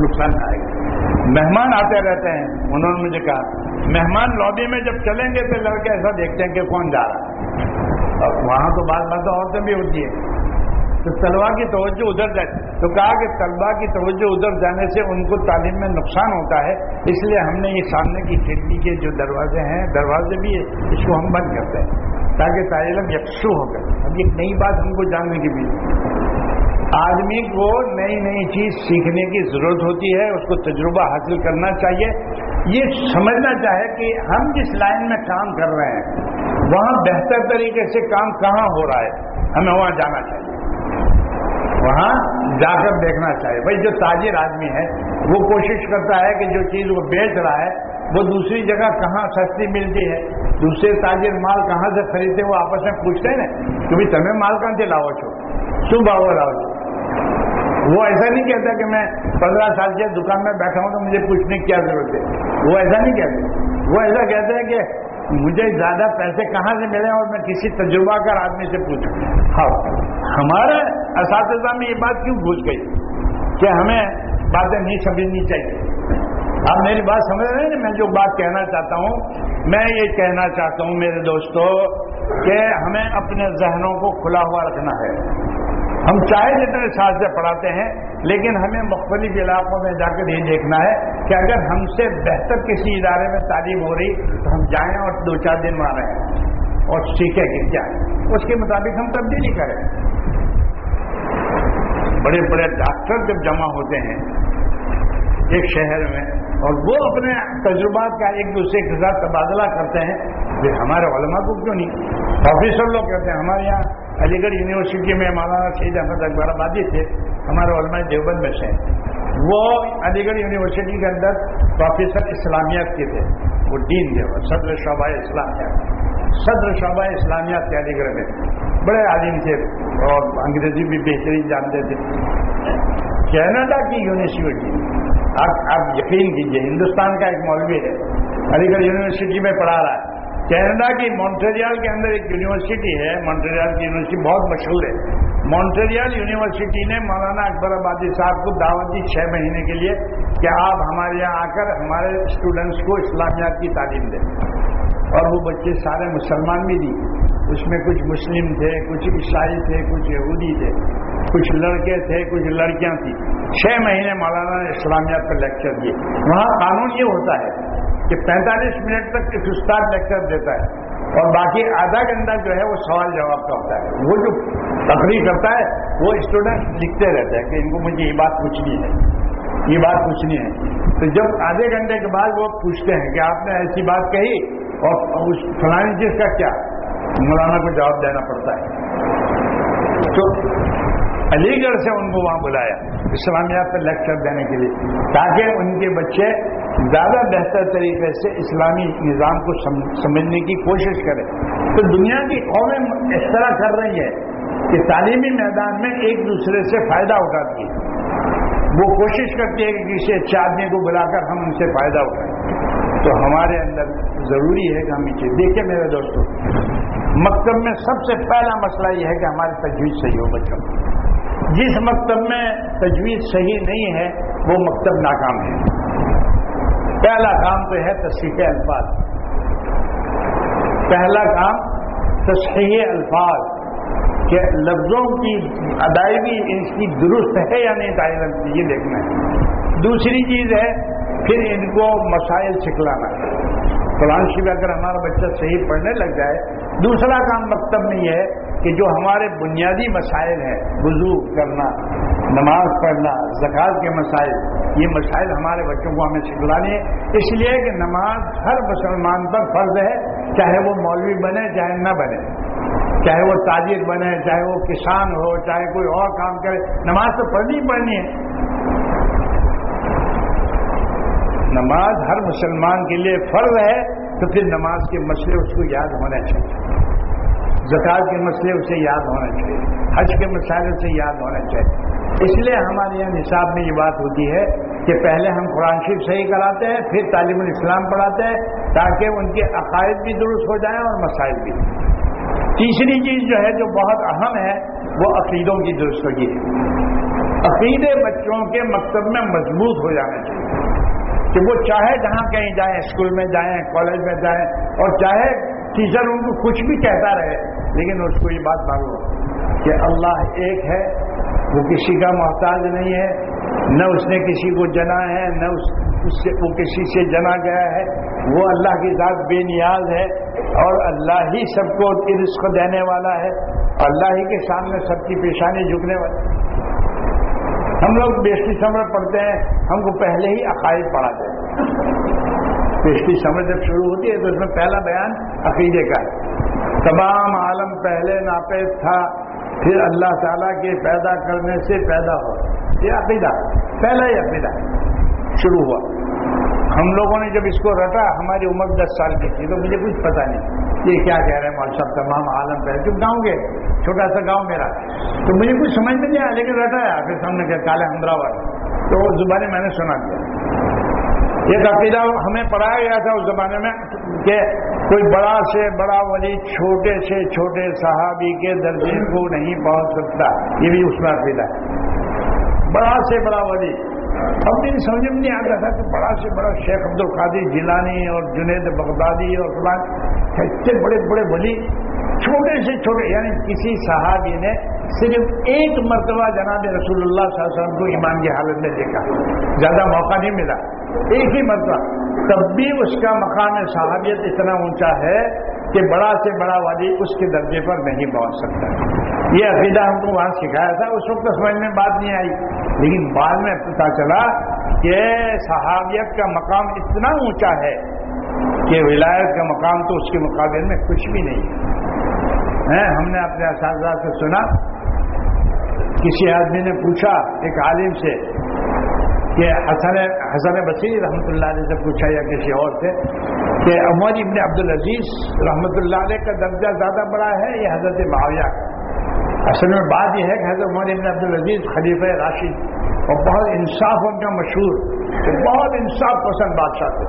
نقصان آئے گا مہمان آتے رہتے ہیں، انہوں نے مجھے کہا، مہمان لابی میں جب چلیں گے تو لڑکے ایسا دیکھتے ہیں کہ کون جا رہا ہے۔ اور وہاں تو بعض باتیں عورتیں بھی ہوتی ہیں۔ تو طلبا کی توجہ ادھر جائے۔ تو کہا کہ طلبا کی توجہ ادھر جانے سے ان کو تعلیم میں نقصان ہوتا ہے، اس لیے ہم نے یہ سامنے کی کھڑکی کے جو دروازے ہیں، دروازے بھی اس کو ہم بند کرتے ہیں تاکہ تعلیم یکسو ہو گئے۔ اب یہ نئی بات ہم کو جاننے کی بھی آدمی کو نئی نئی چیز سیکھنے کی ضرورت ہوتی ہے، اس کو تجربہ حاصل کرنا چاہیے۔ یہ سمجھنا چاہے کہ ہم جس لائن میں کام کر رہے ہیں، وہاں بہتر طریقے سے کام کہاں ہو رہا ہے، ہمیں وہاں جانا چاہیے۔ وہاں جا کر دیکھنا چاہیے۔ بھائی، جو تاجر آدمی ہے، وہ کوشش کرتا ہے کہ جو چیز وہ بیچ رہا ہے، وہ دوسری جگہ کہاں سستی ملتی ہے، دوسرے تاجر مال کہاں سے خریدتے وہ آپس میں پوچھتے ہیں نا کہ تمہیں مال کہاں سے لاؤ چھو شو باؤ لاؤ۔ چھو وہ ایسا نہیں کہتا کہ میں پندرہ سال سے دکان میں بیٹھا ہوں تو مجھے پوچھنے کی کیا ضرورت ہے؟ وہ ایسا نہیں کہتے وہ ایسا کہتے ہیں کہ مجھے زیادہ پیسے کہاں سے ملے اور میں کسی تجربہ کار آدمی سے پوچھوں۔ ہاں ہمارے اساتذہ میں یہ بات کیوں بھول گئی؟ کہ ہمیں باتیں نہیں سمجھنی چاہیے۔ آپ میری بات سمجھ رہے ہیں؟ میں جو بات کہنا چاہتا ہوں، میں یہ کہنا چاہتا ہوں میرے دوستوں کہ ہمیں اپنے ذہنوں کو کھلا ہوا رکھنا ہے۔ ہم چاہے جتنے سال سے پڑھاتے ہیں، لیکن ہمیں مختلف علاقوں میں جا کر یہ دیکھنا ہے کہ اگر ہم سے بہتر کسی ادارے میں تعلیم ہو رہی تو ہم جائیں اور دو چار دن مارے اور سیکھیں کہ کیا۔ اس کے مطابق ہم تبدیلی کریں۔ بڑے بڑے ڈاکٹر جب جمع ہوتے ہیں ایک شہر میں اور وہ اپنے تجربات کا ایک دوسرے کے ساتھ تبادلہ کرتے ہیں پھر ہمارے علماء کو کیوں نہیں؟ آفیسر لوگ کہتے ہیں، ہمارے یہاں علی گڑھ یونیورسٹی میں مولانا شہید احمد اکبر آبادی تھے، ہمارے علماء دیوبند میں سے وہ علی گڑھ یونیورسٹی کے اندر پروفیسر اسلامیات کے تھے۔ وہ ڈین تھے، وہ صدر شعبہ اسلامیات صدر شعبہ اسلامیات کے علی گڑھ میں۔ بڑے عالم تھے اور انگریزی بھی بہترین جانتے تھے۔ کینیڈا کی یونیورسٹی۔ آپ آپ یقین کیجیے ہندوستان کا ایک مولوی ہے۔ علی گڑھ یونیورسٹی میں پڑھا رہا ہے۔ کینیڈا کی مونٹریال کے اندر ایک یونیورسٹی ہے، مونٹریال کی یونیورسٹی بہت مشہور ہے۔ مونٹریال یونیورسٹی نے مولانا اکبر آبادی صاحب کو دعوت دی چھ مہینے کے لیے کہ آپ ہمارے یہاں آ کر ہمارے اسٹوڈنٹس کو اسلامیات کی تعلیم دیں۔ اور وہ بچے سارے مسلمان بھی دی اس میں کچھ مسلم تھے، کچھ عیسائی تھے، کچھ یہودی تھے، کچھ لڑکے تھے، کچھ لڑکیاں تھیں۔ چھ مہینے مولانا نے اسلامیات پر لیکچر دیے۔ وہاں قانون یہ ہوتا ہے کہ پینتالیس منٹ تک ایک استاد لیکچر دیتا ہے اور باقی آدھا گھنٹہ جو ہے وہ سوال جواب کا ہوتا ہے۔ وہ جو تقریر کرتا ہے، وہ اسٹوڈنٹ لکھتے رہتے ہیں کہ ان کو مجھے یہ بات پوچھنی ہے۔ یہ بات پوچھنی ہے۔ تو جب آدھے گھنٹے کے بعد وہ پوچھتے ہیں کہ آپ نے ایسی بات کہی اور اس فلانی چیز کا کیا؟ مولانا کو جواب دینا پڑتا ہے۔ تو علی گڑھ سے ان کو وہاں بلایا اسلامیات پر لیکچر دینے کے لیے، تاکہ ان کے بچے زیادہ بہتر طریقے سے اسلامی نظام کو سمجھنے کی کوشش کریں۔ تو دنیا کی قومیں اس طرح کر رہی ہے کہ تعلیمی میدان میں ایک دوسرے سے فائدہ اٹھاتی ہے وہ کوشش کرتی ہے کہ کسی اچھے آدمی کو بلا کر ہم ان سے فائدہ اٹھائیں۔ تو ہمارے اندر ضروری ہے کہ ہم یہ دیکھیں میرے دوستوں مکتب میں سب سے پہلا مسئلہ یہ ہے کہ ہماری تجویز صحیح ہو، بچوں۔ جس مکتب میں تجویز صحیح نہیں ہے، وہ مکتب ناکام ہے۔ پہلا کام تو ہے تصحیح الفاظ۔ پہلا کام تصحیح الفاظ، کہ لفظوں کی ادائیگی اس کی درست ہے یا نہیں تعلیم یہ دیکھنا ہے۔ دوسری چیز ہے پھر ان کو مسائل سکھلانا قرآن شریف اگر ہمارا بچہ صحیح پڑھنے لگ جائے، دوسرا کام مکتب میں یہ ہے کہ جو ہمارے بنیادی مسائل ہیں، وضو کرنا، نماز پڑھنا، زکوٰۃ کے مسائل، یہ مسائل ہمارے بچوں کو ہمیں سکھلانے ہیں۔ اس لیے کہ نماز ہر مسلمان پر فرض ہے، چاہے وہ مولوی بنے، چاہے نہ بنے۔ چاہے وہ تاجر بنے، چاہے وہ کسان ہو، چاہے کوئی اور کام کرے۔ نماز تو پڑھنی پڑھنی ہے۔ نماز ہر مسلمان کے لیے فرض ہے، تو پھر نماز کے مسئلے اس کو یاد ہونا چاہیے۔ زکات کے مسئلے اسے یاد ہونا چاہیے۔ حج کے مسائل سے یاد ہونا چاہیے۔ اس لیے ہمارے یہاں نصاب میں یہ بات ہوتی ہے کہ پہلے ہم قرآن شریف صحیح کراتے ہیں، پھر تعلیم الاسلام پڑھاتے ہیں، تاکہ ان کے عقائد بھی درست ہو جائیں اور مسائل بھی۔ تیسری چیز جو ہے، جو بہت اہم ہے، وہ عقیدوں کی درست ہوگی عقیدے بچوں کے مکتب میں مضبوط ہو جانا چاہیے۔ کہ وہ چاہے جہاں کہیں جائیں، اسکول میں جائیں، کالج میں جائیں، اور چاہے ٹیچر ان کو کچھ بھی کہتا رہے، لیکن اس کو یہ بات معلوم کہ اللہ ایک ہے، وہ کسی کا محتاج نہیں ہے، نہ اس نے کسی کو جنا ہے، نہ اس اس سے، وہ کسی سے جنا گیا ہے، وہ اللہ کی ذات بے نیاز ہے، اور اللہ ہی سب کو رزق دینے والا ہے، اللہ ہی کے سامنے سب کی پیشانی جھکنے والی ہم لوگ بیشتی سمر پڑھتے ہیں، ہم کو پہلے ہی عقائد پڑھاتے ہیں بیشتی سمر جب شروع ہوتی ہے تو اس میں پہلا بیان عقیدے کا ہے۔ تمام عالم پہلے ناپید تھا، پھر اللہ تعالیٰ کے پیدا کرنے سے پیدا ہو یہ عقیدہ، پہلا ہی عقیدہ شروع ہوا۔ ہم لوگوں نے جب اس کو رٹا، ہماری عمر دس سال کی تھی، تو مجھے کچھ پتا نہیں۔ یہ کیا کہہ رہے ہیں مول صاحب، تمام عالم پہ چپ گاؤں گے، چھوٹا سا گاؤں میرا۔ تو مجھے کچھ سمجھ میں نہیں آیا، لیکن رٹایا پھر سامنے کیا کالے حمدراواد تو وہ زبانیں میں نے سنا دیا۔ ایک عقیدہ ہمیں پڑھایا گیا تھا اس زمانے میں کہ کوئی بڑا سے بڑا ولی، چھوٹے سے چھوٹے صحابی کے درجے کو نہیں پہنچ سکتا۔ یہ بھی اس میں عقیدہ ہے۔ بڑا سے بڑا ولی۔ اب میری سمجھ میں نہیں آتا تھا کہ بڑا سے بڑا شیخ عبد القادر جیلانی اور جنید بغدادی اور فلان اتنے بڑے بڑے ولی، چھوٹے سے چھوٹے یعنی کسی صحابی نے صرف ایک مرتبہ جناب رسول اللہ صلی اللہ علیہ وسلم کو ایمان کی حالت میں دیکھا۔ زیادہ موقع نہیں ملا۔ ایک ہی مرتبہ۔ تب بھی اس کا مقام صحابیت اتنا اونچا ہے کہ بڑا سے بڑا والی اس کے درجے پر نہیں پہنچ سکتا۔ یہ عقیدہ ہم کو وہاں سکھایا تھا، اس وقت سمجھ میں بات نہیں آئی۔ لیکن بعد میں پتا چلا کہ صحابیت کا مقام اتنا اونچا ہے کہ ولایت کا مقام تو اس کے مقابلے میں کچھ بھی نہیں۔ ہے ہم نے اپنے اساتذہ سے سنا۔ کسی آدمی نے پوچھا، ایک عالم سے کہ حسن حسن بصیر رحمۃ اللہ علیہ سے پوچھا یا کسی اور سے، کہ عمر ابن عبد العزیز رحمۃ اللہ علیہ کا درجہ زیادہ بڑا ہے یا حضرت معاویہ کا۔ اصل میں بات یہ ہے کہ حضرت عمر ابن عبد العزیز خلیفہ راشد اور بہت انصاف ان کا مشہور بہت انصاف پسند بادشاہ تھے۔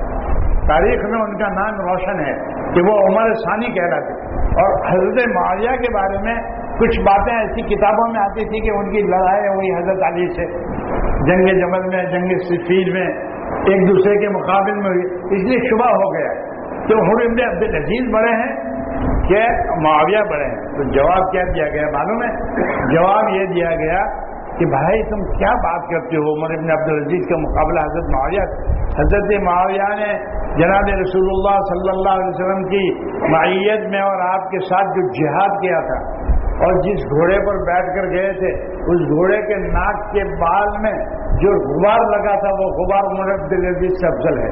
تاریخ میں ان کا نام روشن ہے کہ وہ عمر ثانی کہلاتے۔ اور حضرت معاویہ کے بارے میں کچھ باتیں ایسی کتابوں میں آتی تھی کہ ان کی لڑائی ہوئی حضرت علی سے، جنگ جمل میں، جنگ سفیر میں، ایک دوسرے کے مقابل میں ہوئی۔ اس لیے شبہ ہو گیا۔ تو ابن عبد العزیز بڑے ہیں کہ معاویہ بڑے ہیں۔ تو جواب کیا دیا گیا؟ معلوم ہے۔ جواب یہ دیا گیا کہ بھائی تم کیا بات کرتے ہو؟ عمر ابن عبد العزیز کا مقابلہ حضرت معاویہ حضرت معاویہ نے جناب رسول اللہ صلی اللہ علیہ وسلم کی معیت میں اور آپ کے ساتھ جو جہاد کیا تھا اور جس گھوڑے پر بیٹھ کر گئے تھے، اس گھوڑے کے ناک کے بال میں جو غبار لگا تھا، وہ غبار مرد دلوی سے افضل ہے۔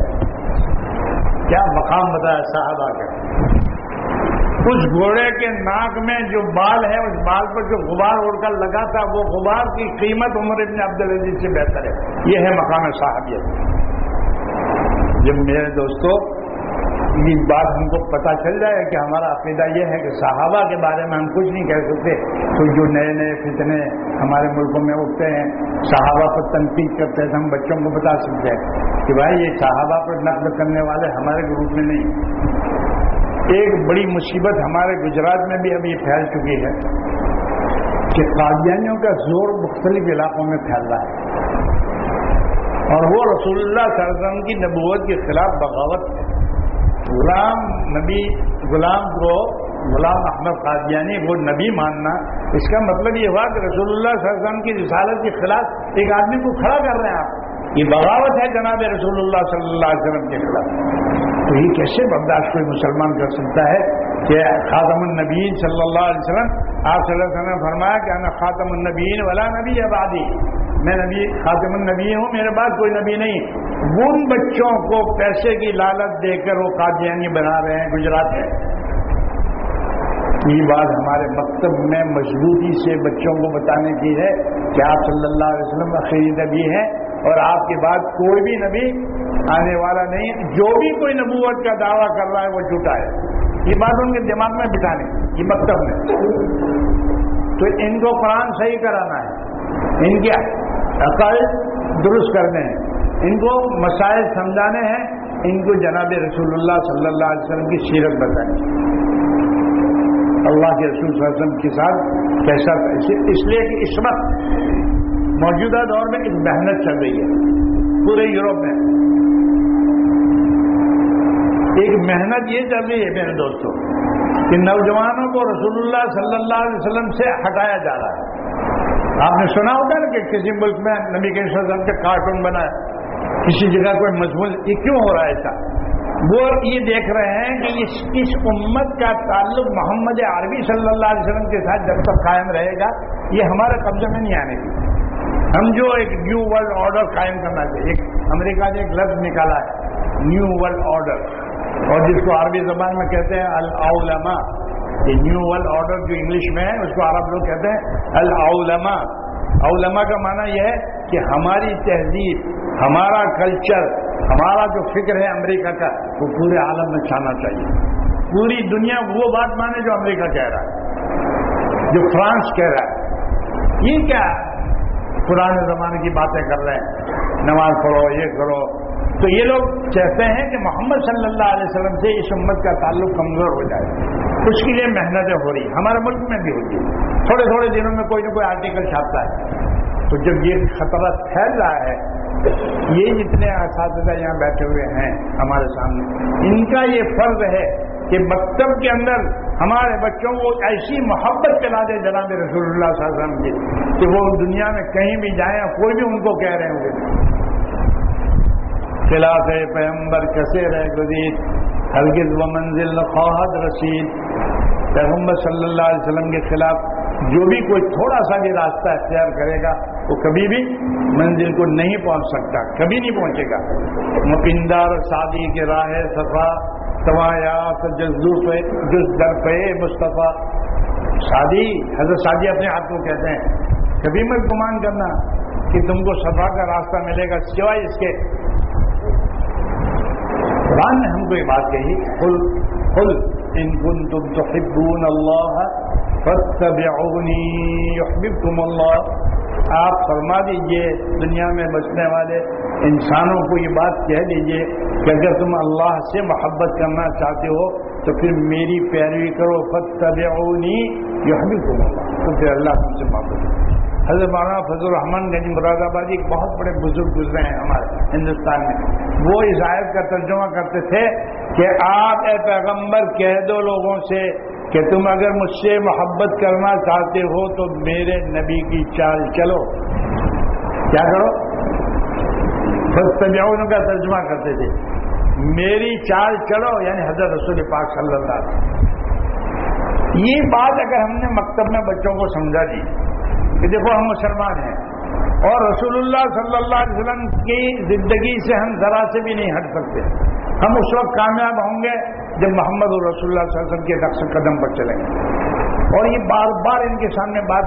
کیا مقام بتایا صاحب آ اس گھوڑے کے ناک میں جو بال ہے، اس بال پر جو غبار اڑ کر لگا تھا، وہ غبار کی قیمت عمر ابن عبد العزیز سے بہتر ہے۔ یہ ہے مقام صاحبیت جب میرے دوستوں یہ بات ہم کو پتہ چل جائے کہ ہمارا عقیدہ یہ ہے کہ صحابہ کے بارے میں ہم کچھ نہیں کہہ سکتے۔ تو جو نئے نئے فتنے ہمارے ملکوں میں اٹھتے ہیں، صحابہ پر تنقید کرتے ہیں، تو ہم بچوں کو بتا سکتے ہیں کہ بھائی، یہ صحابہ پر نقل کرنے والے ہمارے گروپ میں نہیں۔ ایک بڑی مصیبت ہمارے گجرات میں بھی ابھی پھیل چکی ہے کہ قادیانیوں کا زور مختلف علاقوں میں پھیل رہا ہے۔ اور وہ رسول اللہ صلی اللہ علیہ وسلم کی نبوت کے خلاف بغاوت ہے۔ غلام نبی، غلام کو غلام احمد قادیانی وہ نبی ماننا، اس کا مطلب یہ ہوا کہ رسول اللہ صلی اللہ علیہ وسلم کی رسالت کے خلاف ایک آدمی کو کھڑا کر رہے ہیں آپ۔ یہ بغاوت ہے جناب رسول اللہ صلی اللہ علیہ وسلم کے خلاف۔ تو یہ کیسے برداشت کوئی مسلمان کر سکتا ہے کہ خاتم النبین صلی اللہ علیہ وسلم، آپ صلی اللہ علیہ وسلم نے فرمایا کہ انا خاتم النبین ولا نبی آبادی میں نبی، خاتم النبی ہوں، میرے پاس کوئی نبی نہیں۔ ان بچوں کو پیسے کی لالت دے کر وہ قادیانی بنا رہے ہیں گجرات میں۔ یہ بات ہمارے مکتب میں مضبوطی سے بچوں کو بتانے کی ہے کہ آپ صلی اللہ علیہ وسلم خیری نبی ہیں اور آپ کے بعد کوئی بھی نبی آنے والا نہیں، جو بھی کوئی نبوت کا دعویٰ کر رہا ہے، وہ جھوٹا ہے یہ بات ان کے دماغ میں بٹھانے یہ مکتب میں۔ تو ان کو قرآن صحیح کرانا ہے۔ ان کے عقائد درست کرنے ہیں۔ ان کو مسائل سمجھانے ہیں۔ ان کو جناب رسول اللہ صلی اللہ علیہ وسلم کی سیرت بتائیں۔ اللہ کے رسول صلی اللہ علیہ وسلم کے ساتھ کیسا، اس لیے کہ اس وقت موجودہ دور میں ایک محنت چل رہی ہے۔ پورے یورپ میں۔ ایک محنت یہ چل رہی ہے میرے دوستوں کہ نوجوانوں کو رسول اللہ صلی اللہ علیہ وسلم سے ہٹایا جا رہا ہے۔ آپ نے سنا ہوگا نا کہ کسی ملک میں نبی کے وسلم کے کارٹون بنا ہے۔ کسی جگہ کوئی مضمون یہ کیوں ہو رہا ہے ایسا؟ وہ یہ دیکھ رہے ہیں کہ اس اس امت کا تعلق محمد عربی صلی اللہ علیہ وسلم کے ساتھ جب تک قائم رہے گا، یہ ہمارے قبضے میں نہیں آنے کی ہم جو ایک نیو ورلڈ آرڈر قائم کرنا چاہیے، ایک امریکہ نے ایک لفظ نکالا ہے، نیو ورلڈ آرڈر۔ اور جس کو عربی زبان میں کہتے ہیں العلما یہ نیو ورلڈ آرڈر جو انگلش میں ہے، اس کو عرب لوگ کہتے ہیں العلما علما کا معنی یہ ہے کہ ہماری تہذیب، ہمارا کلچر ہمارا جو فکر ہے امریکہ کا، وہ پورے عالم میں چھانا چاہیے۔ پوری دنیا وہ بات مانے جو امریکہ کہہ رہا ہے، جو فرانس کہہ رہا ہے۔ یہ کیا پرانے زمانے کی باتیں کر رہے ہیں۔ نماز پڑھو، یہ کرو تو یہ لوگ کہتے ہیں کہ محمد صلی اللہ علیہ وسلم سے اس امت کا تعلق کمزور ہو جائے۔ اس کے لیے محنتیں ہو رہی ہمارے ملک میں بھی ہوتی ہے تھوڑے تھوڑے دنوں میں کوئی نہ کوئی آرٹیکل چھاپتا ہے۔ تو جب یہ خطرہ پھیل رہا ہے، یہ جتنے اساتذہ یہاں بیٹھے ہوئے ہیں ہمارے سامنے، ان کا یہ فرض ہے کہ مکتب کے اندر ہمارے بچوں کو ایسی محبت پلا دے جناب رسول اللہ صلی اللہ علیہ وسلم کی، کہ وہ دنیا میں کہیں بھی جائیں کوئی بھی ان کو کہہ رہے ہوں گے۔ خلاف پیغمبر کسے رہ گزید ہرگز و منزل خواہد رسید۔ پیغمبر صلی اللہ علیہ وسلم کے خلاف جو بھی کوئی تھوڑا سا بھی راستہ اختیار کرے گا، وہ کبھی بھی منزل کو نہیں پہنچ سکتا، کبھی نہیں پہنچے گا۔ مپندار شادی کے راہ صفا توایا جس در پہ مصطفیٰ۔ شادی حضرت شادی اپنے ہاتھ کو کہتے ہیں، کبھی مت گمان کرنا کہ تم کو صفا کا راستہ ملے گا سوائے اس کے۔ قرآن نے ہم کو یہ بات کہی خل خل ان کن تم تو اللہ فتبعونی یحببکم اللہ آپ فرما دیجیے، دنیا میں بچنے والے انسانوں کو یہ بات کہہ دیجیے کہ اگر تم اللہ سے محبت کرنا چاہتے ہو، تو پھر میری پیروی کرو فتبعونی یحببکم اللہ تو پھر اللہ تم سے محبت حضرت مولانا فضل الرحمان گنج مراد آبادی جی ایک بہت بڑے بزرگ گزرے ہیں ہمارے ہندوستان میں۔ وہ اس آیت کا ترجمہ کرتے تھے کہ آپ اے پیغمبر کہہ دو لوگوں سے کہ تم اگر مجھ سے محبت کرنا چاہتے ہو تو میرے نبی کی چال چلو۔ کیا کرو؟ سب کا ترجمہ کرتے تھے۔ میری چال چلو یعنی حضرت رسول پاک صلی اللہ علیہ وسلم۔ یہ بات اگر ہم نے مکتب میں بچوں کو سمجھا دی کہ دیکھو ہم مسلمان ہیں اور رسول اللہ صلی اللہ علیہ وسلم کی زندگی سے ہم ذرا سے بھی نہیں ہٹ سکتے ہم اس وقت کامیاب ہوں گے جب محمد رسول اللہ صلی اللہ علیہ وسلم کے نقش قدم پر چلیں گے۔ اور یہ بار بار ان کے سامنے بات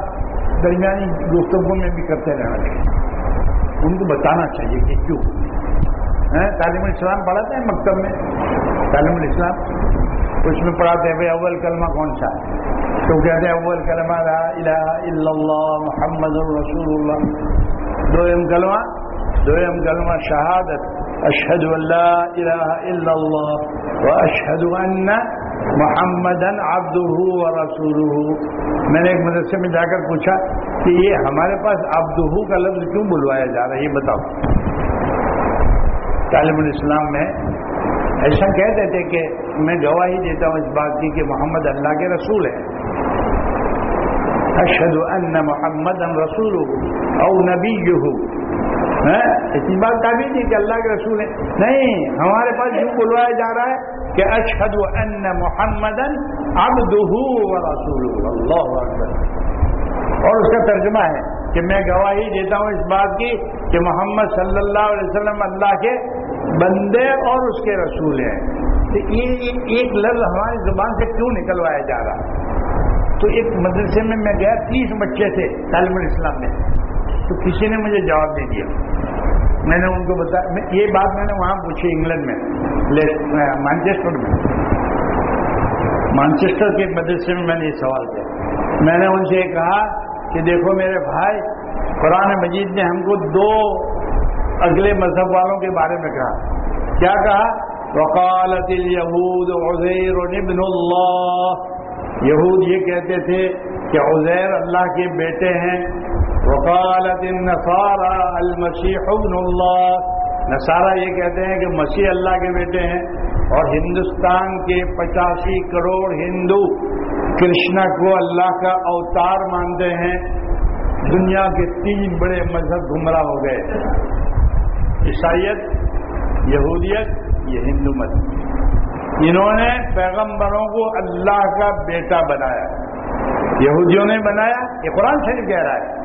درمیانی گفتگو میں بھی کرتے رہنا چاہیے۔ ان کو بتانا چاہیے کہ کیوں؟ تعلیم الاسلام پڑھاتے ہیں مکتب میں۔ تعلیم الاسلام۔ اس میں پڑھاتے ہیں بھائی اول کلمہ کون سا تو کہتے ہیں اول کلمہ لا الہ الا اللہ محمد الرسول اللہ دو کلمہ دو کلمہ شہادت۔ اشہد اللہ الہ الا اللہ و اشہد ان محمد عبدہ و رسول میں نے ایک مدرسے میں جا کر پوچھا کہ یہ ہمارے پاس عبدہ کا لفظ کیوں بلوایا جا رہا ہے؟ یہ بتاؤ۔ طالب الاسلام میں ایسا کہہ دیتے کہ میں گواہی دیتا ہوں اس بات کی کہ محمد اللہ کے رسول ہے اشد ان محمد رسول او نبی ہاں؟ بات کا بھی نہیں کہ اللہ کے رسول ہے نہیں، ہمارے پاس یوں بلوایا جا رہا ہے کہ اشد ان محمد اب رسول اللہ اور اس کا ترجمہ ہے کہ میں گواہی دیتا ہوں اس بات کی کہ محمد صلی اللہ علیہ وسلم اللہ کے بندے اور اس کے رسول ہیں۔ تو یہ ایک لفظ ہماری زبان سے کیوں نکلوایا جا رہا؟ تو ایک مدرسے میں میں گیا، تیس بچے تھے طالب الاسلام میں۔ تو کسی نے مجھے جواب نہیں دیا۔ میں نے ان کو بتایا یہ بات میں نے وہاں پوچھی انگلینڈ میں مانچیسٹر میں۔ مانچیسٹر کے مدرسے میں میں نے یہ سوال کیا۔ میں نے ان سے کہا کہ دیکھو میرے بھائی، قرآن مجید نے ہم کو دو اگلے مذہب والوں کے بارے میں کہا۔ کیا کہا؟ وقالت الیہود عزیر ابن اللہ۔ یہود یہ کہتے تھے کہ عزیر اللہ کے بیٹے ہیں۔ وقالت النصارى المسیح ابن اللہ۔ نصارہ یہ کہتے ہیں کہ مسیح اللہ کے بیٹے ہیں۔ اور ہندوستان کے پچاسی کروڑ ہندو کرشنا کو اللہ کا اوتار مانتے ہیں۔ دنیا کے تین بڑے مذہب گمراہ ہو گئے۔ عیسائیت، یہودیت، یہ ہندو مت انہوں نے پیغمبروں کو اللہ کا بیٹا بنایا۔ یہودیوں نے بنایا، یہ قرآن شریف کہہ رہا ہے۔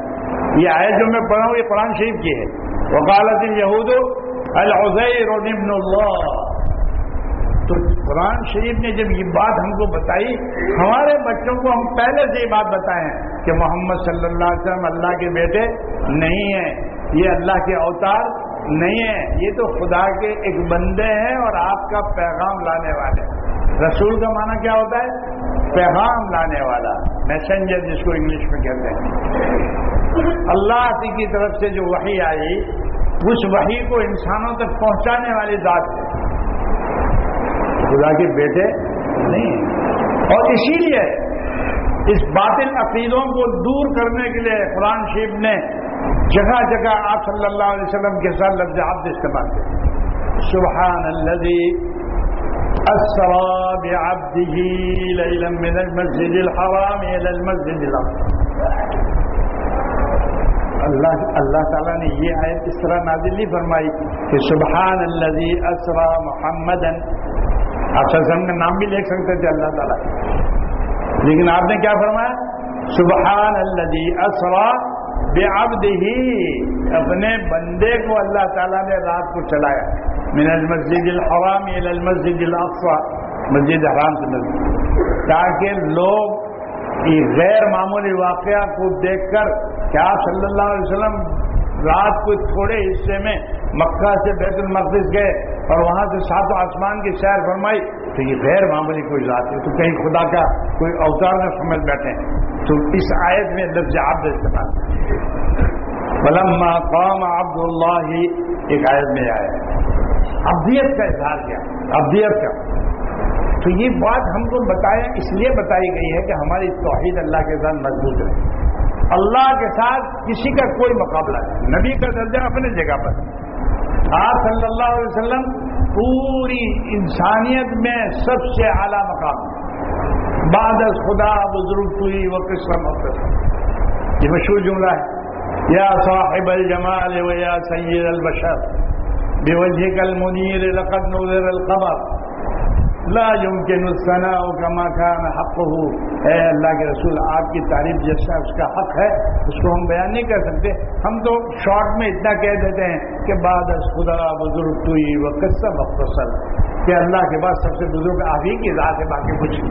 یہ آئے جو میں پڑھا ہوں، یہ قرآن شریف کی ہے۔ وکالت یہود العزیر ابن اللہ تو قرآن شریف نے جب یہ بات ہم کو بتائی، ہمارے بچوں کو ہم پہلے سے یہ بات بتائیں کہ محمد صلی اللہ علیہ وسلم اللہ کے بیٹے نہیں ہیں۔ یہ اللہ کے اوتار نہیں ہے. یہ تو خدا کے ایک بندے ہیں اور آپ کا پیغام لانے والے. رسول کا معنی کیا ہوتا ہے؟ پیغام لانے والا. میسنجر جس کو انگلش میں کہتے ہیں. اللہ کی طرف سے جو وحی آئی، اس وحی کو انسانوں تک پہنچانے والی ذات ہے. خدا کے بیٹے نہیں اور اسی لیے اس باطل عقیدوں کو دور کرنے کے لیے قرآن شریف نے جگہ جگہ آپ صلی اللہ علیہ وسلم کے ساتھ لفظ عبد استعمال کریں سبحان الذي اسرا بعبده ليلا من المسجد الحرام الى المسجد الاقصى اللہ اللہ تعالیٰ نے یہ آیت اس طرح نازل نہیں فرمائی کہ سبحان الذي اسرا محمد آپ سلسلم کا نام بھی لکھ سکتے تھے اللہ تعالیٰ۔ لیکن آپ نے کیا فرمایا؟ سبحان الذي اسرا بے عبد ہی اپنے بندے کو اللہ تعالیٰ نے رات کو چلایا۔ من المسجد الحرام الى المسجد الاقصى مسجد حرام سے مسجد تاکہ لوگ غیر معمولی واقعہ کو دیکھ کر کیا صلی اللہ علیہ وسلم رات کو تھوڑے حصے میں مکہ سے بیت المقدس گئے اور وہاں سے سات آسمان کی سیر فرمائی۔ تو یہ غیر معمولی کوئی ذات ہے، تو کہیں خدا کا کوئی اوتار نہ سمجھ بیٹھے۔ تو اس آیت میں لفظ عبد استعمال۔ قام عبد اللہ ہی ایک آیت میں آیا۔ ابدیت کا اظہار کیا ابدیت کا۔ تو یہ بات ہم کو بتایا، اس لیے بتائی گئی ہے کہ ہماری توحید اللہ کے ساتھ مضبوط ہے۔ اللہ کے ساتھ کسی کا کوئی مقابلہ نہیں۔ نبی کا درجہ اپنی جگہ پر۔ آپ صلی اللہ علیہ وسلم پوری انسانیت میں سب سے اعلیٰ مقام بعد از خدا بزرگ ہوئی وہ قسم یہ مشہور جملہ ہے۔ یا صاحب الجمال و یا سید البشر۔ بے وجہ کل منیر لقد نظر القمر لا يمكن الثناء كما كان حقه. اے اللہ کے رسول، آپ کی تعریف جیسا اس کا حق ہے، اس کو ہم بیان نہیں کر سکتے۔ ہم تو شارٹ میں اتنا کہہ دیتے ہیں کہ بعد از خدا بزرگ توئی و مختصر کہ اللہ کے بعد سب سے بزرگ آپ ہی کی ذات ہے، باقی کچھ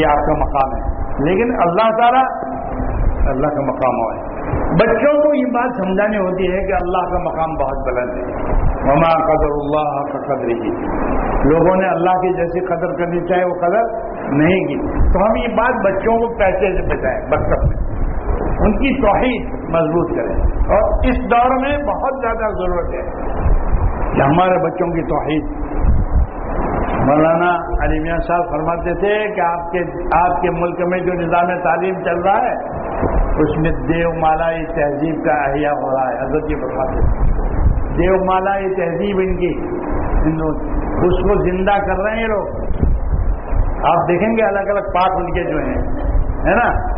یہ آپ کا مقام ہے۔ لیکن اللہ تعالیٰ اللہ کا مقام ہو بچوں کو یہ بات سمجھانی ہوتی ہے کہ اللہ کا مقام بہت بلند ہے۔ وما قدر اللہ کا قدر ہی لوگوں نے اللہ کی جیسی قدر کرنی چاہے وہ قدر نہیں کی۔ تو ہم یہ بات بچوں کو پیسے سے بچائیں بچپن میں ان کی توحید مضبوط کریں۔ اور اس دور میں بہت زیادہ ضرورت ہے کہ ہمارے بچوں کی توحید۔ مولانا علی میاں صاحب فرماتے تھے کہ آپ کے آپ کے ملک میں جو نظام تعلیم چل رہا ہے اس میں دیو مالائی تہذیب کا احیاء ہو رہا ہے حضرت کی فرماتے دیو مالائی تہذیب ان کی۔ اس کو زندہ کر رہے ہیں لوگ۔ آپ دیکھیں گے الگ الگ پارٹ ان کے جو ہیں، ہے نا؟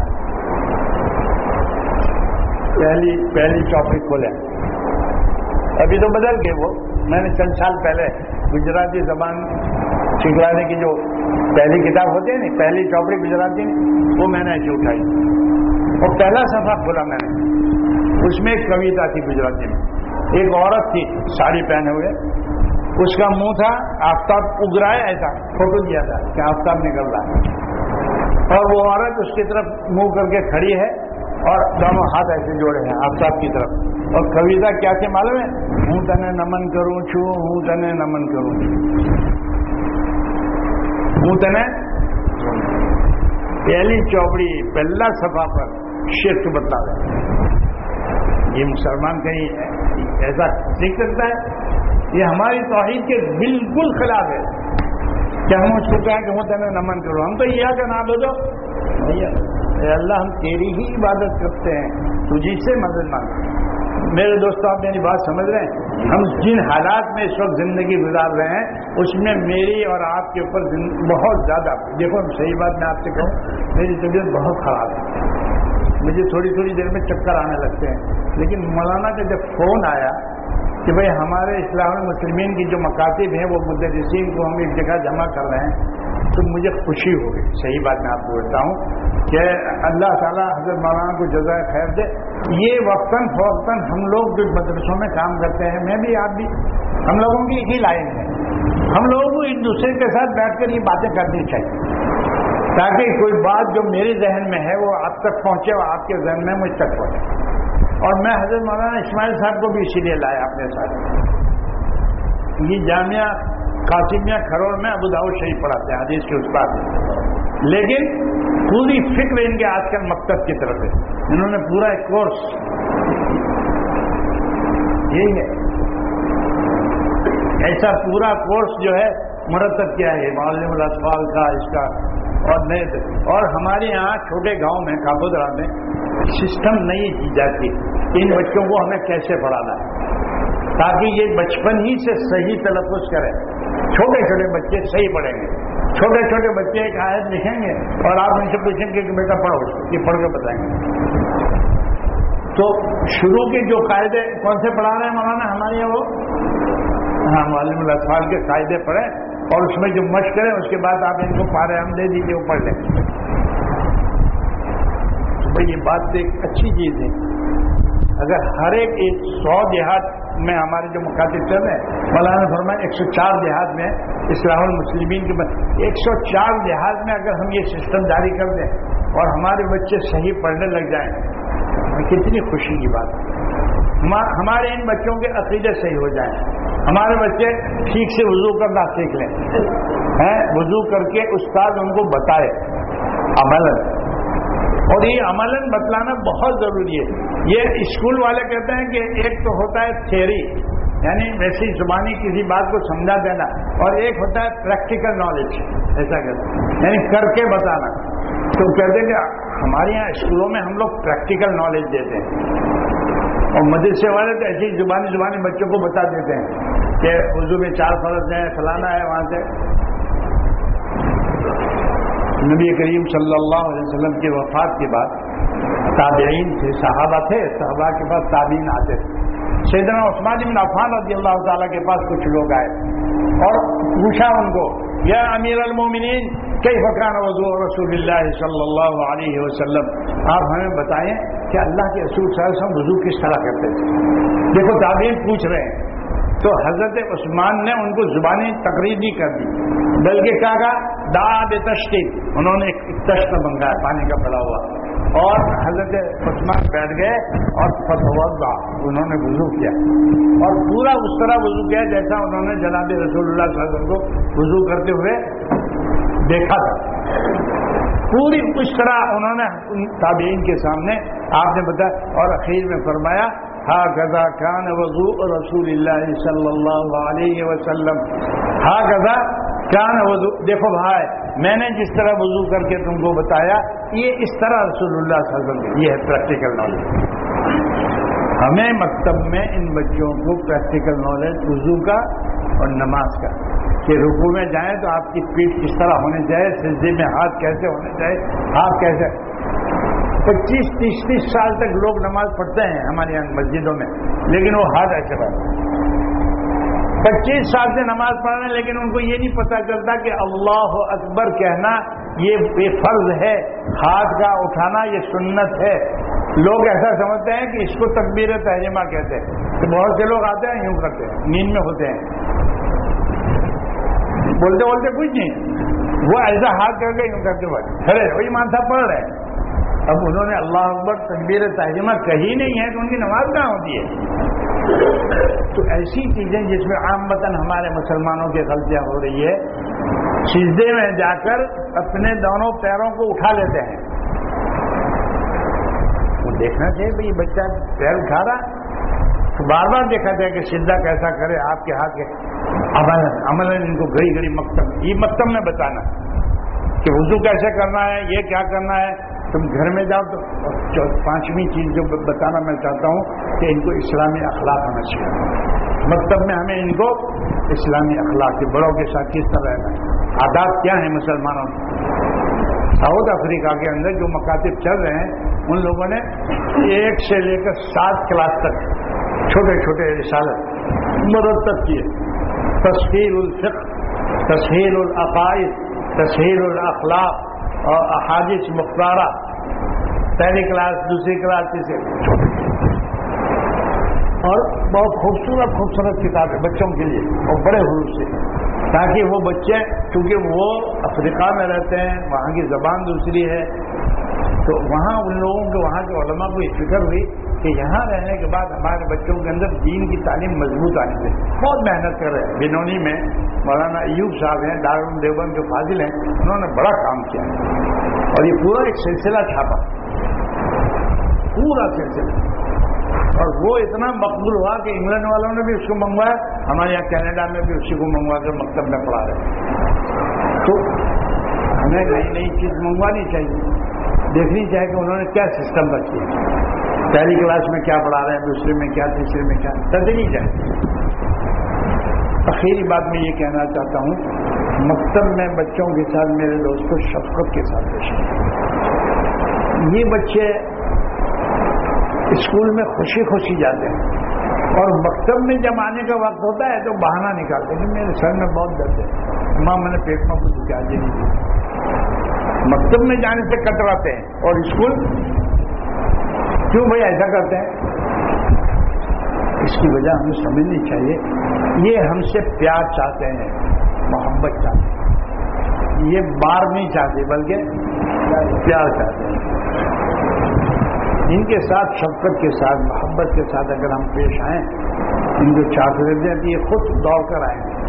پہلی پہلی چوپڑی کھولے ابھی تو بدل گئے وہ۔ میں نے چند سال پہلے گجراتی زبان سکھلانے کی جو پہلی کتاب ہوتی ہے نا، پہلی چوپڑی گجراتی وہ میں نے ایسے اٹھائی۔ اور پہلا سفر کھولا میں نے۔ اس میں ایک کویتا تھی گجراتی میں۔ ایک عورت تھی، ساڑی پہنے ہوئے۔ اس کا منہ تھا، آفتاب اگرایا ایسا فوٹو دیا تھا کہ آفتاب نکل رہا ہے۔ اور وہ عورت اس کی طرف منہ کر کے کھڑی ہے اور دونوں ہاتھ ایسے جوڑے ہیں، آفتاب کی طرف۔ اور کویتا کیا کہ معلوم ہے؟ ہوں تنے نمن کروں، چھو، ہوں تنے نمن کروں۔ ہوں تنے پہلی چوپڑی، پہلا سفا پر شرک بتا رہے یہ مسلمان کہیں ایسا سیکھ سکتا ہے۔ یہ ہماری توحید کے بالکل خلاف ہے۔ کہ ہم اس کو کہیں کہ وہ تمہیں نمن کرو؟ ہم تو یہ کا نام دو اے اللہ، ہم تیری ہی عبادت کرتے ہیں۔ تجھی سے مدد مانگ میرے دوستوں آپ میری بات سمجھ رہے ہیں؟ ہم جن حالات میں اس وقت زندگی گزار رہے ہیں، اس میں میری اور آپ کے اوپر بہت زیادہ، دیکھو صحیح بات میں آپ سے کہوں، میری طبیعت بہت خراب ہے۔ مجھے تھوڑی تھوڑی دیر میں چکر آنے لگتے ہیں۔ لیکن مولانا کا جب فون آیا کہ بھائی ہمارے اسلام المسلمین کی جو مکاتب ہیں، وہ مدرسین کو ہم ایک جگہ جمع کر رہے ہیں تو مجھے خوشی ہو گئی صحیح بات میں آپ کو بولتا ہوں کہ اللہ تعالیٰ حضرت مولانا کو جزائے خیر دے۔ یہ وقتاً فوقتاً ہم لوگ جو مدرسوں میں کام کرتے ہیں، میں بھی، آپ بھی، ہم لوگوں کی ہی لائن ہے۔ ہم لوگوں کو ایک دوسرے کے ساتھ بیٹھ کر یہ باتیں کرنی چاہیے۔ تاکہ کوئی بات جو میرے ذہن میں ہے وہ آپ تک پہنچے اور آپ کے ذہن میں مجھ تک پہنچے۔ اور میں حضرت مولانا اسماعیل صاحب کو بھی اسی لیے لایا اپنے ساتھ۔ یہ جامعہ قاسمیہ کھروڑ میں ابو داؤد شریف پڑھاتے ہیں، حدیث کے استاد لیکن پوری فکر ان کے آج کل مکتب کی طرف ہے۔ انہوں نے پورا ایک کورس۔ یہی ہے۔ ایسا پورا کورس جو ہے، مرتب کیا ہے۔ معلم الاطفال کا اس کا۔ اور نئے اور ہمارے یہاں چھوٹے گاؤں میں کابودرا میں سسٹم نہیں کی جاتی۔ ان بچوں کو ہمیں کیسے پڑھانا ہے؟ تاکہ یہ بچپن ہی سے صحیح تلفظ کریں چھوٹے چھوٹے بچے صحیح پڑھیں گے۔ چھوٹے چھوٹے بچے ایک آیت لکھیں گے اور آپ ان سے پوچھیں گے کہ بیٹا پڑھو، یہ پڑھ کے بتائیں گے۔ تو شروع کے جو قاعدے کون سے پڑھا رہے ہیں مولانا؟ ہمارے یہاں وہ۔ ہاں معلوم الاطفال کے قاعدے پڑھیں اور اس میں جو مشق کریں اس کے بعد آپ ان کو پارے ہم دے دیجیے وہ پڑھ لیں۔ یہ بات تو ایک اچھی چیز ہے۔ اگر ہر ایک ایک سو دیہات میں ہمارے جو مخاطب چل رہے ہیں مولانا فرمائے ایک سو چار دیہات میں اسلام المسلمین کے ایک سو چار دیہات میں اگر ہم یہ سسٹم جاری کر دیں اور ہمارے بچے صحیح پڑھنے لگ جائیں کتنی خوشی کی بات ہمارے ان بچوں کے عقیدے صحیح ہو جائیں۔ ہمارے بچے ٹھیک سے وضو کرنا سیکھ لیں۔ وضو کر کے استاد ان کو بتائے۔ عمل اور یہ عمل بتلانا بہت ضروری ہے۔ یہ اسکول والے کہتے ہیں کہ ایک تو ہوتا ہے تھیری یعنی ویسی زبانی کسی بات کو سمجھا دینا، اور ایک ہوتا ہے پریکٹیکل نالج ایسا کہتے ہیں۔ یعنی کر کے بتانا۔ تو کہتے ہیں کہ ہمارے یہاں اسکولوں میں ہم لوگ پریکٹیکل نالج دیتے ہیں۔ اور مدرسے والے تو ایسی زبانی زبانی بچوں کو بتا دیتے ہیں کہ اردو میں چار فرض ہیں، فلانا ہے، وہاں سے نبی کریم صلی اللہ علیہ وسلم کی وفات کے بعد تابعین تھے، صحابہ تھے، صحابہ کے پاس تابعین آتے تھے۔ سیدنا عثمان بن عفان رضی اللہ تعالیٰ کے پاس کچھ لوگ آئے۔ اور پوچھا ان کو، یا امیر المومنین کئی فقان وضو رسول اللہ صلی اللہ علیہ وسلم؟ آپ ہمیں بتائیں کہ اللہ کے رسول صلی اللہ علیہ وسلم وضو کس طرح کرتے تھے۔ دیکھو، تابعین پوچھ رہے ہیں۔ تو حضرت عثمان نے ان کو زبانی تقریر نہیں کر دی، بلکہ کہا کہا؟ داد تشکیل انہوں نے ایک تشت منگایا، پانی کا پڑا ہوا۔ اور حضرت عثمان بیٹھ گئے اور فتح انہوں نے وضو کیا۔ اور پورا اس طرح وضو کیا جیسا انہوں نے جناب رسول اللہ صلی اللہ علیہ وسلم کو وضو کرتے ہوئے دیکھا تھا۔ پوری اس طرح انہوں نے تابعین کے سامنے آپ نے بتایا اور اخیر میں فرمایا ہا گزا کان وضو رسول اللہ صلی اللہ علیہ وسلم ہا گزا کان وضو دیکھو بھائی، میں نے جس طرح وضو کر کے تم کو بتایا، یہ اس طرح رسول اللہ صلی اللہ علیہ وسلم یہ ہے پریکٹیکل نالج ہمیں مکتب میں ان بچوں کو پریکٹیکل نالج وضو کا اور نماز کا۔ کہ رکو میں جائیں تو آپ کی پیٹ کس طرح ہونے چاہیے، سجدے میں ہاتھ کیسے ہونے چاہیے، ہاتھ کیسے؟ پچیس تیس تیس سال تک لوگ نماز پڑھتے ہیں ہمارے یہاں مسجدوں میں، لیکن وہ ہاتھ ایسے پڑھتے پچیس سال سے نماز پڑھ رہے ہیں، لیکن ان کو یہ نہیں پتا چلتا کہ اللہ اکبر کہنا یہ بے فرض ہے، ہاتھ کا اٹھانا یہ سنت ہے۔ لوگ ایسا سمجھتے ہیں کہ اس کو تقبیر تہجمہ کہتے ہیں۔ تو بہت سے لوگ آتے ہیں، یوں کرتے ہیں، نیند میں ہوتے ہیں۔ بولتے بولتے کچھ نہیں۔ وہ ایسا ہاتھ کر کے یوں کرتے بھائی ارے وہی مانسا پڑھ رہے ہیں۔ اب انہوں نے اللہ اکبر تقبیر تہجمہ کہی نہیں ہے تو ان کی نماز کہاں ہوتی ہے؟ تو ایسی چیزیں جس میں عام وطن ہمارے مسلمانوں کی غلطیاں ہو رہی ہے، سجدے میں جا کر اپنے دونوں پیروں کو اٹھا لیتے ہیں۔ وہ دیکھنا چاہیے بھائی بچہ پیر اٹھا رہا۔ تو بار بار دیکھا جائے کہ سیدھا کیسا کرے، آپ کے ہاتھ کے عمل عمل ان کو گھڑی گھڑی مکتب، یہ مکتب میں بتانا کہ وضو کیسے کرنا ہے، یہ کیا کرنا ہے۔ تم گھر میں جاؤ تو پانچویں چیز جو بتانا میں چاہتا ہوں کہ ان کو اسلامی اخلاق ہونا چاہیے۔ مکتب میں ہمیں ان کو اسلامی اخلاق کے بڑوں کے ساتھ کس طرح رہنا آداب کیا ہیں مسلمانوں ساؤتھ افریقہ کے اندر جو مکاتب چل رہے ہیں، ان لوگوں نے ایک سے لے کر سات کلاس تک چھوٹے چھوٹے رسالت مرتب کیے۔ تشہیر الفق تشہیر العقائد تشہیر الاخلاق اور احادث مختارہ پہلی کلاس، دوسری کلاس، تیسری اور بہت خوبصورت خوبصورت کتاب ہے بچوں کے لیے، اور بڑے حروف سے۔ تاکہ وہ بچے کیونکہ وہ افریقہ میں رہتے ہیں، وہاں کی زبان دوسری ہے تو وہاں ان لوگوں کے وہاں کے علماء کو یہ فکر ہوئی کہ یہاں رہنے کے بعد ہمارے بچوں کے اندر دین کی تعلیم مضبوط آنی چاہیے۔ بہت محنت کر رہے ہیں۔ بنونی میں مولانا ایوب صاحب ہیں دارال دیوبند جو فاضل ہیں، انہوں نے بڑا کام کیا۔ اور یہ پورا ایک سلسلہ چھاپا۔ پورا سلسلہ۔ اور وہ اتنا مقبول ہوا کہ انگلینڈ والوں نے بھی اس کو منگوایا، ہمارے یہاں کینیڈا میں بھی اسی کو منگوا کر مکتب میں پڑھا رہے تو ہمیں نئی نئی چیز منگوانی چاہیے۔ دیکھنی چاہیے کہ انہوں نے کیا سسٹم رکھی ہے۔ پہلی کلاس میں کیا پڑھا رہے ہیں دوسرے میں کیا تیسرے میں کیا۔ تدنی چاہیے آخری بات میں یہ کہنا چاہتا ہوں، مکتب میں بچوں کے ساتھ، میرے دوستوں شفقت کے ساتھ پیش یہ بچے اسکول میں خوشی خوشی جاتے ہیں۔ اور مکتب میں جب آنے کا وقت ہوتا ہے تو بہانہ نکالتے ہیں۔ میرے سر میں بہت درد ہے۔ ماں، میں نے پیٹ میں کچھ کیا جی نہیں۔ مکتب میں جانے سے کٹراتے ہیں اور اسکول؟ کیوں بھائی ایسا کرتے ہیں؟ اس کی وجہ ہمیں سمجھنی چاہیے۔ یہ ہم سے پیار چاہتے ہیں، محبت چاہتے ہیں۔ یہ بار نہیں چاہتے، بلکہ پیار چاہتے ہیں۔ ان کے ساتھ شفقت کے ساتھ، محبت کے ساتھ اگر ہم پیش آئیں، ان کو چاہ دیں تو یہ خود دوڑ کر آئیں۔ گے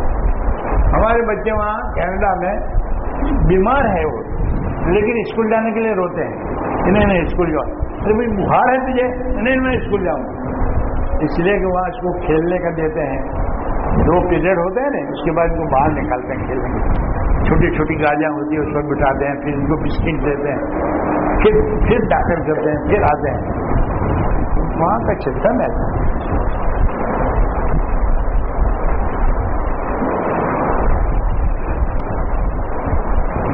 ہمارے بچے وہاں کینیڈا میں بیمار ہے وہ۔ لیکن اسکول جانے کے لیے روتے ہیں۔ انہیں نہیں، اسکول جاؤ۔ ارے بھائی، بخار ہے تجھے؟ انہیں میں اسکول جاؤں۔ اس لیے کہ وہاں اس کو کھیلنے کا دیتے ہیں۔ دو پیریڈ ہوتے ہیں نا، اس کے بعد ان کو باہر نکالتے ہیں کھیلنے۔ کے چھوٹی چھوٹی گاڑیاں ہوتی ہیں، اس پر بٹھاتے ہیں، پھر ان کو بسکٹ دیتے ہیں۔ پھر پھر داخل کرتے ہیں، پھر آتے ہیں۔ وہاں کا سسٹم ایسا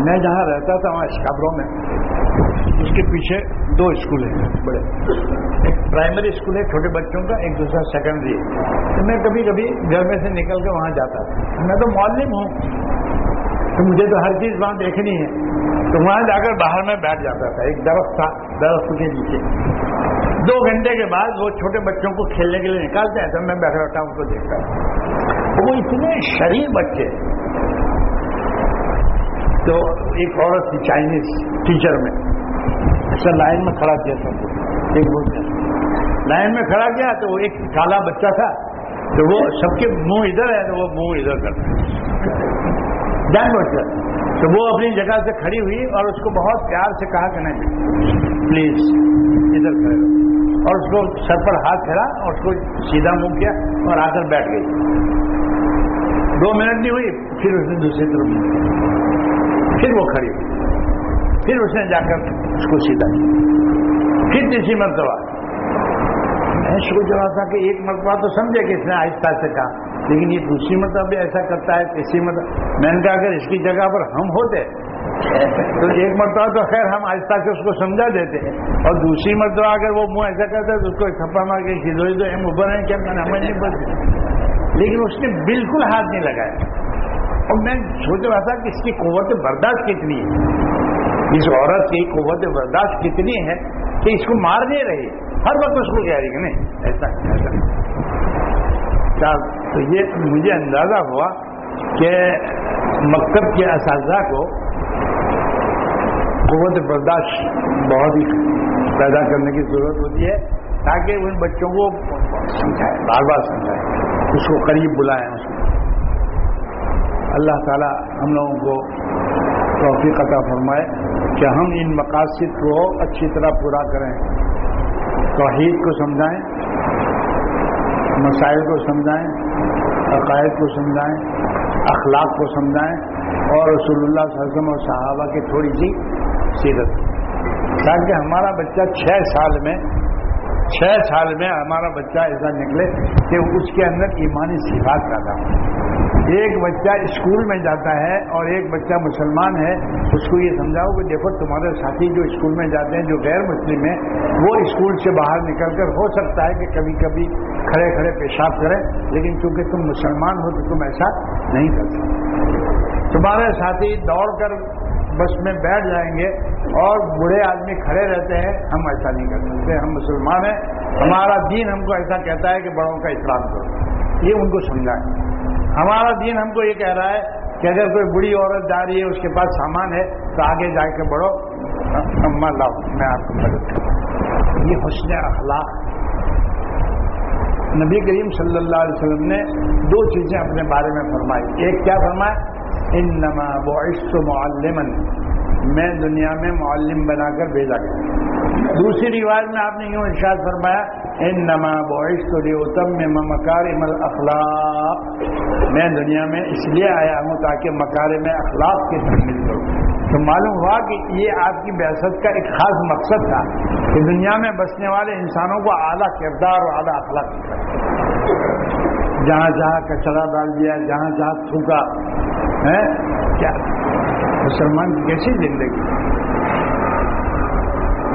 میں جہاں رہتا تھا وہاں اسکابروں میں، اس کے پیچھے دو اسکول ہیں، بڑے۔ ایک پرائمری اسکول ہے چھوٹے بچوں کا، ایک دوسرا سیکنڈری۔ تو میں کبھی کبھی گھر میں سے نکل کے وہاں جاتا تھا۔ میں تو معلم ہوں، تو مجھے تو ہر چیز وہاں دیکھنی ہے۔ تو وہاں جا کر باہر میں بیٹھ جاتا تھا، ایک درخت تھا، درخت کے نیچے۔ دو گھنٹے کے بعد وہ چھوٹے بچوں کو کھیلنے کے لیے نکالتے ہیں، تو میں بیٹھا بیٹھا ان کو دیکھتا ہوں وہ اتنے شریر بچے تو ایک عورت تھی چائنیز ٹیچر میں ایسا لائن میں کھڑا کیا سب کو ایک بولتے لائن میں کھڑا کیا تو وہ ایک کالا بچہ تھا، تو وہ سب کے منہ ادھر ہے تو وہ منہ ادھر کرتا جان بوجھ کر۔ تو وہ اپنی جگہ سے کھڑی ہوئی اور اس کو بہت پیار سے کہا کہ نہیں، پلیز ادھر کھڑے اور اس کو سر پر ہاتھ پھیرا اور اس کو سیدھا منہ کیا اور آ کر بیٹھ گئی۔ دو منٹ نہیں ہوئی، پھر اس نے دوسری طرف پھر وہ کھڑی پھر اس نے جا کر اس کو سیدھا کیا پھر تیسری مرتبہ۔ میں سوچ رہا تھا کہ ایک مرتبہ تو سمجھے کہ اس نے آہستہ سے کہا، لیکن یہ دوسری مرتبہ بھی ایسا کرتا ہے، تیسری مرتبہ۔ میں نے کہا، اگر اس کی جگہ پر ہم ہوتے، تو ایک مرتبہ تو خیر ہم آہستہ سے اس کو سمجھا دیتے۔ اور دوسری مرتبہ اگر وہ منہ ایسا کرتا ہے تو اس کو تھپا مار کے کھدوئی تو ہم اوپر ہیں، کیا میں نے ہمیں نہیں بچ لیکن اس نے بالکل ہاتھ نہیں لگایا۔ اور میں سوچ رہا تھا کہ اس کی قوت برداشت کتنی ہے۔ اس عورت کی قوت برداشت کتنی ہے کہ اس کو مار نہیں رہی۔ ہر وقت اس کو کہہ رہی کہ نہیں، ایسا ایسا تو یہ مجھے اندازہ ہوا کہ مکتب کے اساتذہ کو قوت برداشت بہت ہی پیدا کرنے کی ضرورت ہوتی ہے تاکہ ان بچوں کو سمجھائے، بار بار سمجھائے، اس کو قریب بلائیں، اس کو اللہ تعالی ہم لوگوں کو توفیق عطا فرمائے کہ ہم ان مقاصد کو اچھی طرح پورا کریں۔ توحید کو سمجھائیں، مسائل کو سمجھائیں، عقائد کو سمجھائیں، اخلاق کو سمجھائیں اور رسول اللہ صلی اللہ علیہ وسلم اور صحابہ کی تھوڑی سی سیرت۔ تاکہ ہمارا بچہ چھ سال میں، چھ سال میں ہمارا بچہ ایسا نکلے کہ اس کے اندر ایمانی صفات پیدا ہو ایک بچہ اسکول میں جاتا ہے اور ایک بچہ مسلمان ہے، اس کو یہ سمجھاؤ کہ دیکھو تمہارے ساتھی جو اسکول میں جاتے ہیں، جو غیر مسلم ہیں، وہ اسکول سے باہر نکل کر ہو سکتا ہے کہ کبھی کبھی کھڑے کھڑے پیشاب کریں، لیکن چونکہ تم مسلمان ہو تو تم ایسا نہیں کر سکتے۔ تمہارے ساتھی دوڑ کر بس میں بیٹھ جائیں گے اور بوڑھے آدمی کھڑے رہتے ہیں، ہم ایسا نہیں کر سکتے، ہم مسلمان ہیں، ہمارا دین ہم کو ایسا کہتا ہے کہ بڑوں کا احترام کرو۔ یہ ان کو سمجھائیں ہمارا دین ہم کو یہ کہہ رہا ہے کہ اگر کوئی بڑی عورت جا رہی ہے، اس کے پاس سامان ہے، تو آگے جا کے بڑھو اما لاؤ، میں آپ کو مدد کروں یہ حسن اخلاق۔ نبی کریم صلی اللہ علیہ وسلم نے دو چیزیں اپنے بارے میں فرمائی۔ ایک کیا فرمایا؟ ان نما معلمن میں دنیا میں معلم بنا کر بھیجا گیا۔ دوسری روایت میں آپ نے یوں ارشاد فرمایا ان نما بعثت لیتم میں مکارم الاخلاق میں دنیا میں اس لیے آیا ہوں تاکہ مکارم اخلاق کی تکمیل کروں تو معلوم ہوا کہ یہ آپ کی بحثت کا ایک خاص مقصد تھا کہ دنیا میں بسنے والے انسانوں کو اعلیٰ کردار اور اعلیٰ اخلاق جہاں جہاں کچرا ڈال دیا، جہاں جہاں تھوکا ہے کیا؟ مسلمان کی کیسی زندگی؟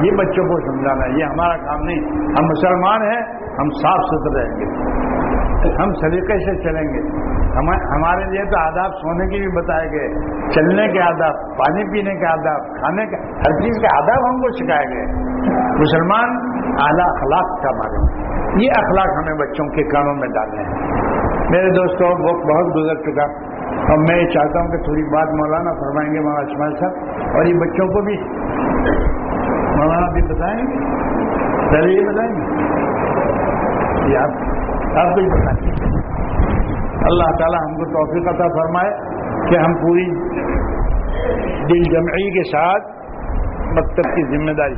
یہ بچوں کو سمجھانا ہے، یہ ہمارا کام نہیں۔ ہم مسلمان ہیں، ہم صاف ستھرے رہیں گے۔ ہم سلیقے سے چلیں گے۔ ہمارے لیے تو آداب سونے کے بھی بتائے گئے۔ چلنے کے آداب، پانی پینے کے آداب، کھانے کے ہر چیز کے آداب ہم کو سکھائے گئے۔ مسلمان اعلیٰ اخلاق کا معلوم یہ اخلاق ہمیں بچوں کے کانوں میں ڈالنے ہیں۔ میرے دوستوں، وقت بہت گزر چکا۔ اور میں یہ چاہتا ہوں کہ تھوڑی بات مولانا فرمائیں گے مولانا اسماعیل صاحب، اور یہ بچوں کو بھی مولانا بھی بتائیں گے؟ پہلے یہ بتائیں گے؟ جی، آپ آپ کو ہی بتائیں گے۔ اللہ تعالیٰ ہم کو توفیق عطا فرمائے کہ ہم پوری دل جمعی کے ساتھ مکتب کی ذمہ داری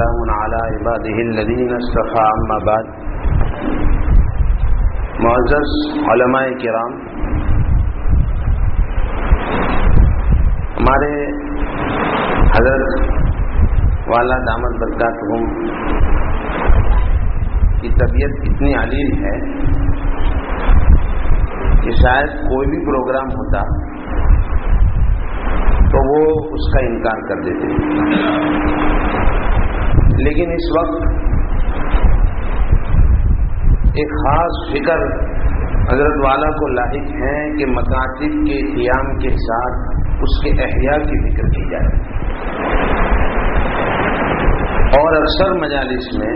عباده الذين اصطفى اما بعد. معزز علماء کرام، ہمارے حضرت والا دامت برکاتہم کی طبیعت اتنی علیل ہے کہ شاید کوئی بھی پروگرام ہوتا تو وہ اس کا انکار کر دیتے۔ لیکن اس وقت ایک خاص فکر حضرت والا کو لاحق ہے کہ مکاتب کے قیام کے ساتھ اس کے احیاء کی فکر کی جائے۔ اور اکثر مجالس میں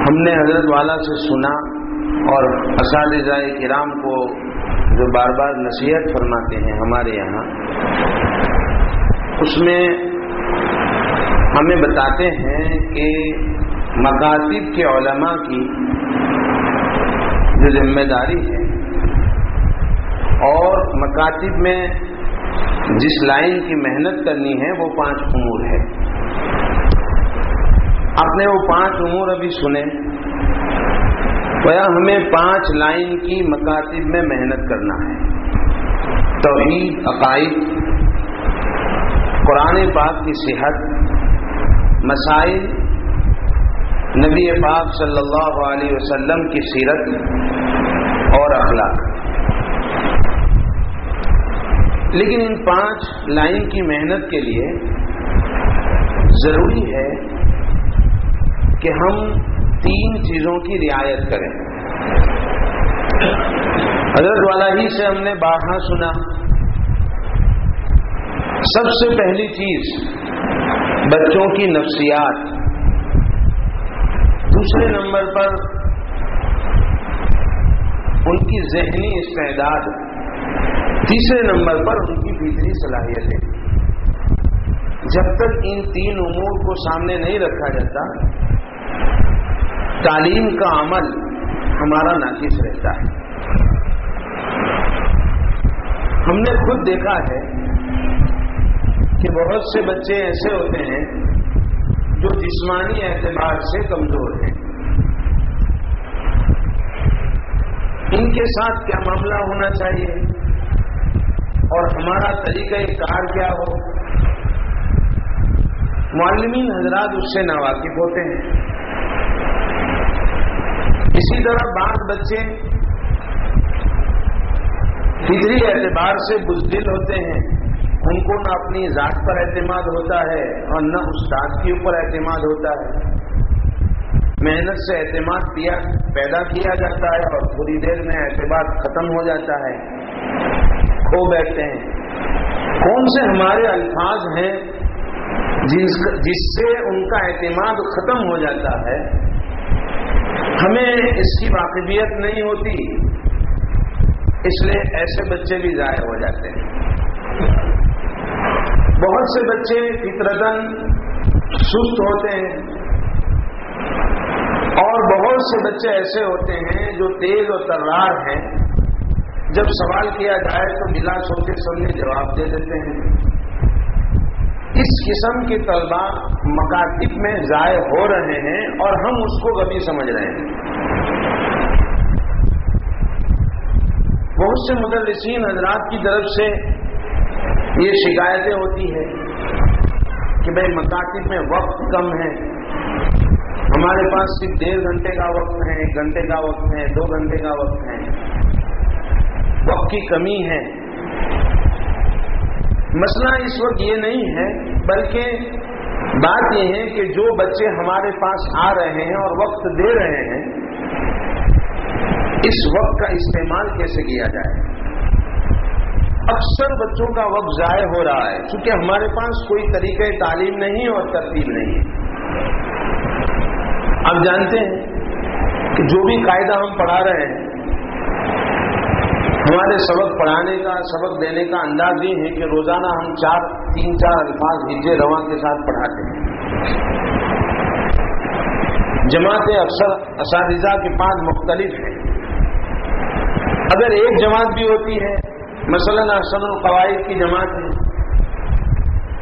ہم نے حضرت والا سے سنا اور اساتذہ کرام کو جو بار بار نصیحت فرماتے ہیں ہمارے یہاں، اس میں ہمیں بتاتے ہیں کہ مکاتب کے علماء کی جو ذمہ داری ہے اور مکاتب میں جس لائن کی محنت کرنی ہے وہ پانچ امور ہے آپ نے وہ پانچ امور ابھی سنے ہمیں پانچ لائن کی مکاتب میں محنت کرنا ہے۔ توحید، عقائد، قرآن پاک کی صحت مسائل نبی پاک صلی اللہ علیہ وسلم کی سیرت اور اخلاق۔ لیکن ان پانچ لائن کی محنت کے لیے ضروری ہے کہ ہم تین چیزوں کی رعایت کریں۔ حضرت والا ہی سے ہم نے بارہ سنا۔ سب سے پہلی چیز بچوں کی نفسیات۔ دوسرے نمبر پر ان کی ذہنی استعداد۔ تیسرے نمبر پر ان کی فطری صلاحیتیں۔ جب تک ان تین امور کو سامنے نہیں رکھا جاتا، تعلیم کا عمل ہمارا ناقص رہتا ہے۔ ہم نے خود دیکھا ہے کہ بہت سے بچے ایسے ہوتے ہیں جو جسمانی اعتبار سے کمزور ہیں۔ ان کے ساتھ کیا معاملہ ہونا چاہیے؟ اور ہمارا طریقہ کار کیا ہو؟ معلمین حضرات اس سے ناواقف ہوتے ہیں۔ اسی طرح بعض بچے فطری اعتبار سے بزدل ہوتے ہیں۔ ان کو نہ اپنی ذات پر اعتماد ہوتا ہے اور نہ استاد کے اوپر اعتماد ہوتا ہے۔ محنت سے اعتماد پیدا کیا جاتا ہے اور تھوڑی دیر میں اعتماد ختم ہو جاتا ہے۔ کھو بیٹھتے ہیں۔ کون سے ہمارے الفاظ ہیں جس سے ان کا اعتماد ختم ہو جاتا ہے؟ ہمیں اس کی واقفیت نہیں ہوتی، اس لیے ایسے بچے بھی ضائع ہو جاتے ہیں۔ بہت سے بچے فطرتن سست ہوتے ہیں اور بہت سے بچے ایسے ہوتے ہیں جو تیز و ترار ہیں۔ جب سوال کیا جائے تو بلا سوچے سمجھے جواب دے دیتے ہیں۔ اس قسم کے طلبا مکاتب میں ضائع ہو رہے ہیں اور ہم اس کو کبھی سمجھ رہے ہیں۔ بہت سے مدرسین حضرات کی طرف سے یہ شکایتیں ہوتی ہے کہ بھائی مکاتب میں وقت کم ہے۔ ہمارے پاس صرف ڈیڑھ گھنٹے کا وقت ہے، ایک گھنٹے کا وقت ہے، دو گھنٹے کا وقت ہے۔ وقت کی کمی ہے۔ مسئلہ اس وقت یہ نہیں ہے، بلکہ بات یہ ہے کہ جو بچے ہمارے پاس آ رہے ہیں اور وقت دے رہے ہیں، اس وقت کا استعمال کیسے کیا جائے؟ اکثر بچوں کا وقت ضائع ہو رہا ہے کیونکہ ہمارے پاس کوئی طریقہ تعلیم نہیں اور ترتیب نہیں ہے۔ آپ جانتے ہیں کہ جو بھی قاعدہ ہم پڑھا رہے ہیں، ہمارے سبق پڑھانے کا، سبق دینے کا انداز یہ ہے کہ روزانہ ہم چار، تین، چار الفاظ ہجے رواں کے ساتھ پڑھاتے ہیں۔ جماعتیں اکثر اساتذہ کے پاس مختلف ہیں۔ اگر ایک جماعت بھی ہوتی ہے مثلا احسن القواعد کی جماعت ہے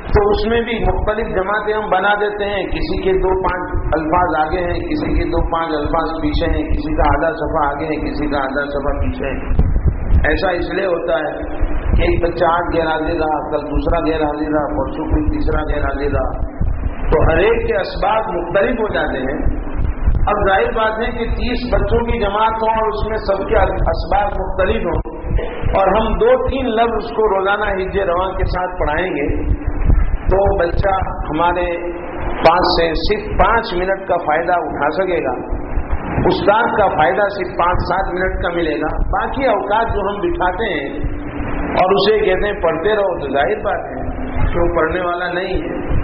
تو اس میں بھی مختلف جماعتیں ہم بنا دیتے ہیں۔ کسی کے دو پانچ الفاظ آگے ہیں، کسی کے دو پانچ الفاظ پیچھے ہیں، کسی کا آدھا صفحہ آگے ہے کسی کا آدھا صفحہ پیچھے ہے ایسا اس لیے ہوتا ہے کہ ایک بچہ آٹھ غیر حاضر رہا کل دوسرا غیر حاضر رہا، پرسوں کوئی تیسرا غیر حاضر رہا۔ تو ہر ایک کے اسباب مختلف ہو جاتے ہیں۔ اب ظاہر بات ہے کہ تیس بچوں کی جماعت ہو اور اس میں سب کے اسباب مختلف ہوں۔ اور ہم دو تین لفظ اس کو روزانہ ہج رواں کے ساتھ پڑھائیں گے۔ تو بچہ ہمارے پاس سے صرف پانچ منٹ کا فائدہ اٹھا سکے گا۔ استاد کا فائدہ صرف پانچ سات منٹ کا ملے گا۔ باقی اوقات جو ہم بٹھاتے ہیں اور اسے کہتے ہیں پڑھتے رہو تو ظاہر بات ہے کہ وہ پڑھنے والا نہیں ہے۔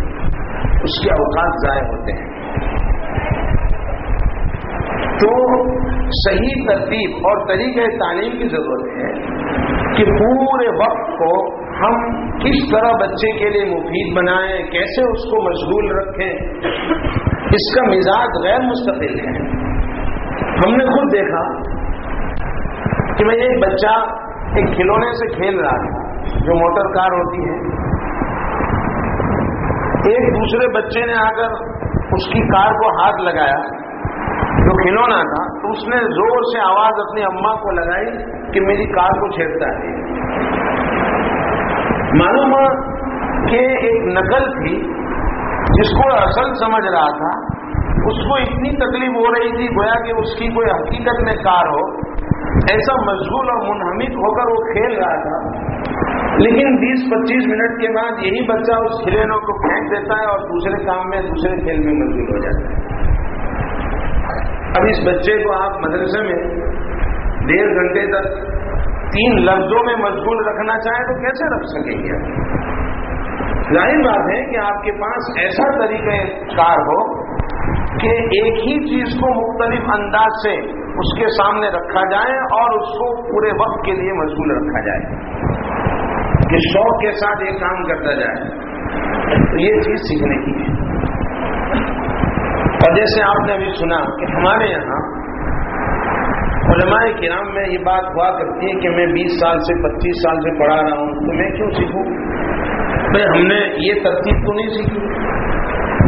اس کے اوقات ضائع ہوتے ہیں۔ تو صحیح ترتیب اور طریقہ تعلیم کی ضرورت ہے کہ پورے وقت کو ہم کس طرح بچے کے لیے مفید بنائیں، کیسے اس کو مشغول رکھیں۔ اس کا مزاج غیر مستقل ہے۔ ہم نے خود دیکھا کہ میں ایک بچہ ایک کھلونے سے کھیل رہا ہے جو موٹر کار ہوتی ہے۔ ایک دوسرے بچے نے آ کر اس کی کار کو ہاتھ لگایا۔ جو کھلونا تھا، تو اس نے زور سے آواز اپنی اما کو لگائی کہ میری کار کو چھیڑتا ہے۔ معلوم کہ ایک نقل تھی جس کو اصل سمجھ رہا تھا، اس کو اتنی تکلیف ہو رہی تھی، گویا کہ اس کی کوئی حقیقت میں کار ہو، ایسا مشغول اور منہمک ہو کر وہ کھیل رہا تھا۔ لیکن بیس پچیس منٹ کے بعد یہی بچہ اس کھلونوں کو پھینک دیتا ہے اور دوسرے کام میں، دوسرے کھیل میں مشغول ہو جاتا ہے۔ اب اس بچے کو آپ مدرسے میں ڈیڑھ گھنٹے تک تین لفظوں میں مشغول رکھنا چاہیں تو کیسے رکھ سکیں گے ظاہر بات ہے کہ آپ کے پاس ایسا طریقہ کار ہو کہ ایک ہی چیز کو مختلف انداز سے اس کے سامنے رکھا جائے اور اس کو پورے وقت کے لیے مشغول رکھا جائے کہ شوق کے ساتھ یہ کام کرتا جائے تو یہ چیز سیکھنے کی ہے۔ اور جیسے آپ نے ابھی سنا کہ ہمارے یہاں علماء کرام میں یہ بات ہوا کرتی ہے کہ میں بیس سال سے پچیس سال سے پڑھا رہا ہوں، تو میں کیوں سیکھوں؟ بھائی، ہم نے یہ ترتیب تو نہیں سیکھی۔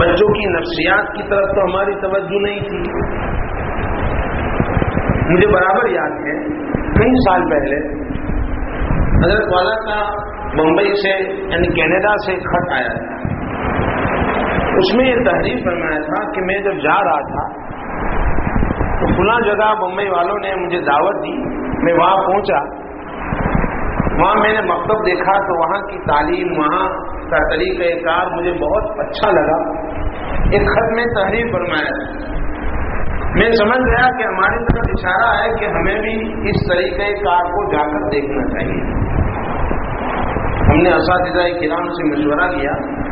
بچوں کی نفسیات کی طرف تو ہماری توجہ نہیں تھی۔ مجھے برابر یاد ہے، کئی سال پہلے حضرت والا کا ممبئی سے یعنی کینیڈا سے خط آیا تھا۔ اس میں یہ تحریر فرمایا تھا کہ میں جب جا رہا تھا تو کھلا جگہ بمبئی والوں نے مجھے دعوت دی، میں وہاں پہنچا۔ وہاں میں نے مکتب دیکھا تو وہاں کی تعلیم، وہاں کا طریقہ کار مجھے بہت اچھا لگا۔ ایک خط میں تحریر فرمایا تھا۔ میں سمجھ گیا کہ ہماری طرف اشارہ ہے کہ ہمیں بھی اس طریقہ کار کو جا کر دیکھنا چاہیے۔ ہم نے اساتذہ کرام سے مشورہ کیا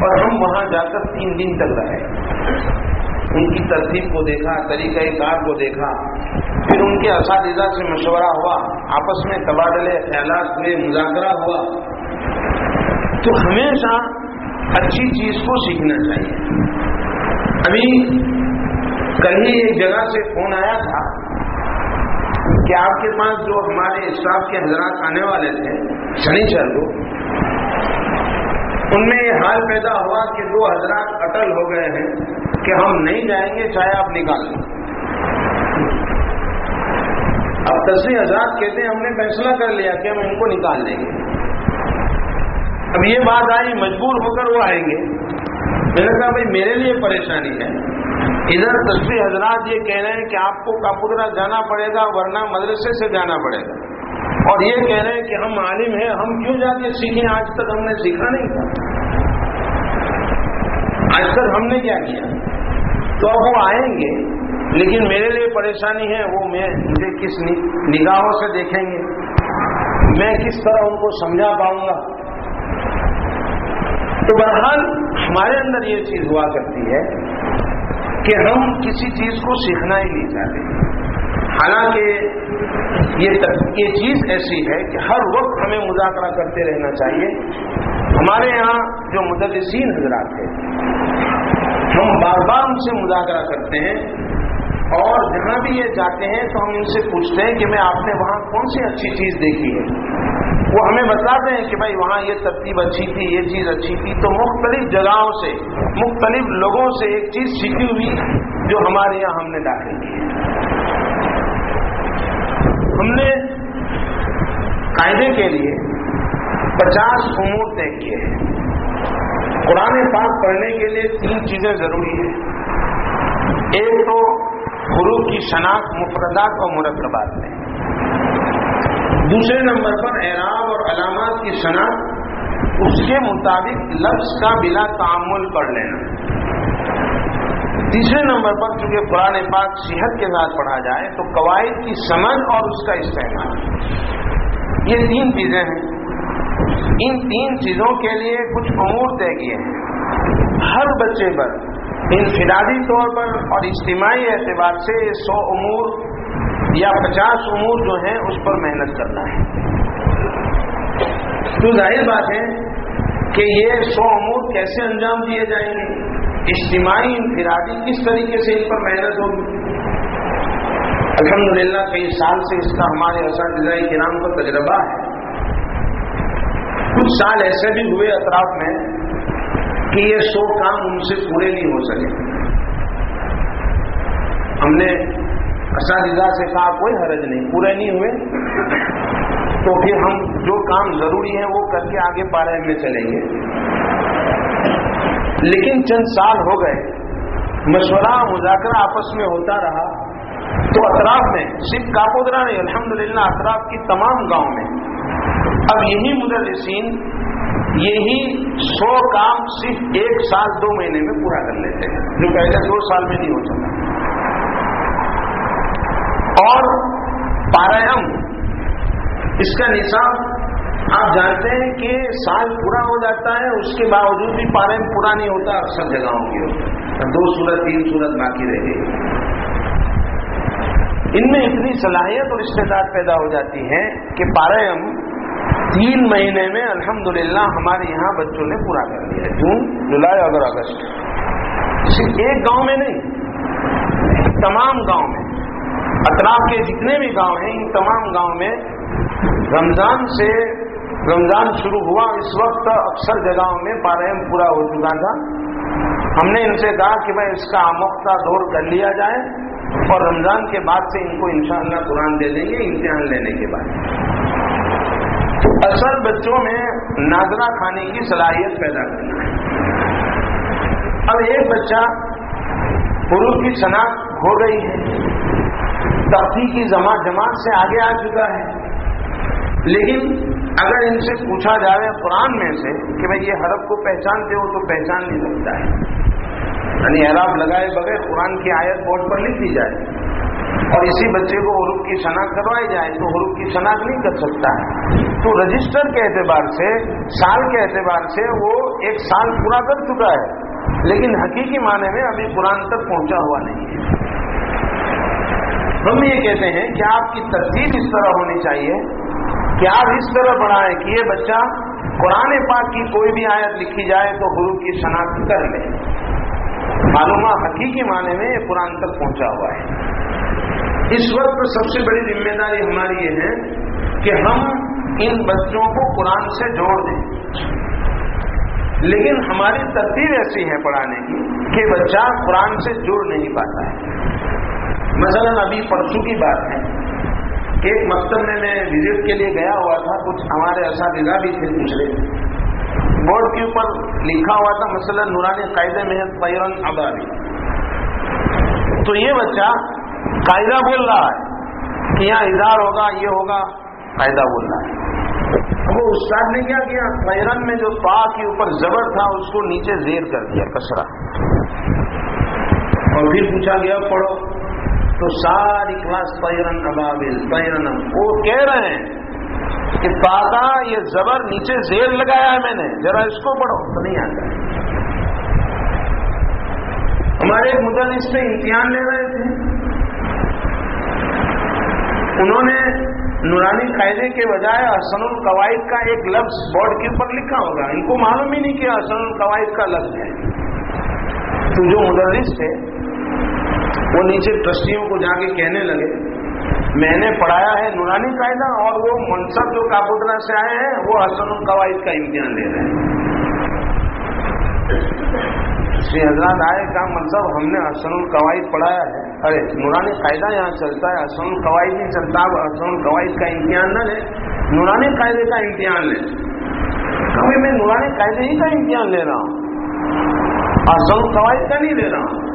اور ہم وہاں جا کر تین دن تک رہے۔ ان کی ترتیب کو دیکھا، طریقہ کار کو دیکھا۔ پھر ان کے اساتذہ سے مشورہ ہوا، آپس میں تبادلے، خیالات ہوئے، مذاکرہ ہوا۔ تو ہمیشہ اچھی چیز کو سیکھنا چاہیے۔ ابھی کل ہی ایک جگہ سے فون آیا تھا کہ آپ کے پاس جو ہمارے اسٹاف کے حضرات آنے والے تھے، شنیچر کو ان میں یہ حال پیدا ہوا کہ دو حضرات اٹل ہو گئے ہیں کہ ہم نہیں جائیں گے چاہے آپ نکال لیں۔ اب تصویر حضرات کہتے ہیں ہم نے فیصلہ کر لیا کہ ہم ان کو نکال دیں گے۔ اب یہ بات آئی، مجبور ہو کر وہ آئیں گے۔ میں نے کہا بھائی، میرے لیے پریشانی ہے۔ ادھر تصویر حضرات یہ کہہ رہے ہیں کہ آپ کو کاپودرا جانا پڑے گا، ورنہ مدرسے سے جانا پڑے گا۔ اور یہ کہہ رہے ہیں کہ ہم عالم ہیں، ہم کیوں جاتے سیکھیں؟ آج تک ہم نے سیکھا نہیں۔ تھا آج تک ہم نے کیا کیا؟ تو اب وہ آئیں گے، لیکن میرے لیے پریشانی ہے، وہ میں مجھے کس نگاہوں سے دیکھیں گے۔ میں کس طرح ان کو سمجھا پاؤں گا؟ تو بہرحال ہمارے اندر یہ چیز ہوا کرتی ہے کہ ہم کسی چیز کو سیکھنا ہی نہیں چاہتے۔ حالانکہ یہ یہ چیز ایسی ہے کہ ہر وقت ہمیں مذاکرہ کرتے رہنا چاہیے۔ ہمارے یہاں جو مدرسین حضرات ہیں، ہم بار بار ان سے مذاکرہ کرتے ہیں اور جہاں بھی یہ جاتے ہیں تو ہم ان سے پوچھتے ہیں کہ میں آپ نے وہاں کون سی اچھی چیز دیکھی ہے؟ وہ ہمیں بتاتے ہیں کہ بھائی وہاں یہ ترتیب اچھی تھی، یہ چیز اچھی تھی۔ تو مختلف جگہوں سے، مختلف لوگوں سے ایک چیز سیکھی ہوئی جو ہمارے یہاں ہم نے داخل کی ہے۔ ہم نے قاعدے کے لیے پچاس امور طے کیے ہیں۔ قرآن پاک پڑھنے کے لیے تین چیزیں ضروری ہیں۔ ایک تو حروف کی شناخت، مفردات اور مرتبات میں۔ دوسرے نمبر پر اعراب اور علامات کی شناخت، اس کے مطابق لفظ کا بلا تعمل کر لینا۔ تیسرے نمبر پر چونکہ قرآن پاک صحت کے ساتھ پڑھا جائے تو قواعد کی سمجھ اور اس کا استعمال۔ یہ تین چیزیں ہیں۔ ان تین چیزوں کے لیے کچھ امور طے کیے ہیں۔ ہر بچے پر انفرادی طور پر اور اجتماعی اعتبار سے سو امور یا پچاس امور جو ہیں اس پر محنت کرنا ہے۔ تو ظاہر بات ہے کہ یہ سو امور کیسے انجام دیے جائیں گے؟ اجتماعی انفرادی کس طریقے سے ان پر محنت ہوگی؟ الحمدللہ کئی سال سے اس کا ہمارے اساتذہ کرام کا تجربہ ہے۔ کچھ سال ایسے بھی ہوئے اطراف میں کہ یہ سو کام ان سے پورے نہیں ہو سکے۔ ہم نے اساتذہ سے کہا، کوئی حرج نہیں، پورے نہیں ہوئے۔ تو پھر ہم جو کام ضروری ہے وہ کر کے آگے پارے میں چلیں گے۔ لیکن چند سال ہو گئے، مشورہ، مذاکرہ آپس میں ہوتا رہا۔ تو اطراف میں، صرف کاپودرا نہیں، الحمدللہ اطراف کی تمام گاؤں میں۔ اب یہی مدرسین، یہی سو کام صرف ایک سال، دو مہینے میں پورا کر لیتے ہیں، جو پہلے دو سال میں نہیں ہو سکتا۔ اور پارم اس کا نصاب آپ جانتے ہیں کہ سال پورا ہو جاتا ہے، اس کے باوجود بھی پارم پورا نہیں ہوتا اکثر جگہوں کی ہوتا دو سورت تین سورت باقی رہ گئی۔ ان میں اتنی صلاحیت اور استعداد پیدا ہو جاتی ہے کہ پارم تین مہینے میں الحمدللہ ہمارے یہاں بچوں نے پورا کر لیا جون، جولائی اگر اگست۔ صرف ایک گاؤں میں نہیں، تمام گاؤں میں، اطراف کے جتنے بھی گاؤں ہیں، ان تمام گاؤں میں رمضان سے رمضان شروع ہوا، اس وقت اکثر جگہوں میں پارائم پورا ہو چکا تھا۔ ہم نے ان سے کہا کہ بھائی اس کا آموختہ دور کر لیا جائے اور رمضان کے بعد سے ان کو انشاءاللہ قرآن دے دیں گے، امتحان لینے کے بعد۔ اصل بچوں میں نادرا کھانے کی صلاحیت پیدا کرنا۔ ہے اب ایک بچہ حروف کی شناخت ہو گئی ہے۔ تفریح کی جماعت سے آگے آ چکا ہے۔ لیکن اگر ان سے پوچھا جائے قرآن میں سے کہ بھائی یہ حرف کو پہچانتے ہو تو پہچان نہیں سکتا ہے۔ یعنی اعراب لگائے بغیر قرآن کی آیت بورڈ پر لکھ دی جائے اور اسی بچے کو حروف کی شناخت کروائی جائے تو حروف کی شناخت نہیں کر سکتا ہے۔ تو رجسٹر کے اعتبار سے، سال کے اعتبار سے وہ ایک سال پورا کر چکا ہے۔ لیکن حقیقی معنی میں ابھی قرآن تک پہنچا ہوا نہیں ہے۔ ہم یہ کہتے ہیں کہ آپ کی ترتیب اس طرح ہونی چاہیے کہ آپ اس طرح پڑھائیں کہ یہ بچہ قرآن پاک کی کوئی بھی آیت لکھی جائے تو گرو کی شناخت کر لے؟ معلومہ حقیقی معنی میں یہ قرآن تک پہنچا ہوا ہے۔ اس وقت سب سے بڑی ذمہ داری ہماری یہ ہے کہ ہم ان بچوں کو قرآن سے جوڑ دیں۔ لیکن ہماری ترتیب ایسی ہے پڑھانے کی کہ بچہ قرآن سے جڑ نہیں پاتا ہے۔ مثلا ابھی پرسوں کی بات ہے۔ ایک مکتب میں میں وزٹ کے لیے گیا ہوا تھا، کچھ ہمارے اساتذہ بھی تھے دوسرے بورڈ کے اوپر لکھا ہوا تھا، مثلا نورانی قاعدے میں پیرن آبادی تو یہ بچہ قاعدہ بول رہا ہے کہ یہاں اظہار ہوگا، یہ ہوگا، قاعدہ بول رہا ہے۔ وہ استاد نے کیا کیا؟ پیرن میں جو پا کے اوپر زبر تھا، اس کو نیچے زیر کر دیا کسرا اور پھر پوچھا گیا، پڑھو۔ تو ساری کلاس پیرن ابابل پیرن وہ کہہ رہے ہیں کہ پاگا یہ زبر نیچے زیر لگایا ہے میں نے۔ ذرا اس کو پڑھو۔ تو نہیں آتا۔ ہمارے ایک مدل اس سے امتحان لے رہے تھے۔ انہوں نے نورانی قاعدے کے بجائے حسن القواعد کا ایک لفظ بورڈ کے اوپر لکھا ہوگا۔ ان کو معلوم ہی نہیں کہ حسن القواعد کا لفظ ہے۔ تو جو مدرس تھے وہ نیچے ٹرسٹیوں کو جا کے کہنے لگے، میں نے پڑھایا ہے نورانی قاعدہ اور وہ منصب جو کاپوترا سے آئے ہیں، وہ حسن القواعد کا امتحان لے رہے ہیں۔ شری حضرات آئے کا منصب، ہم نے حسن القواعد پڑھایا ہے۔ ارے، نورانی قاعدہ یہاں چلتا ہے، حسن القواعد نہیں چلتا، حسن القواعد کا امتحان نہ لے، نورانی قاعدے کا امتحان لے۔ کبھی میں نورانی قاعدے ہی کا امتحان لے رہا ہوں۔ حسن القواعد کا نہیں لے رہا ہوں۔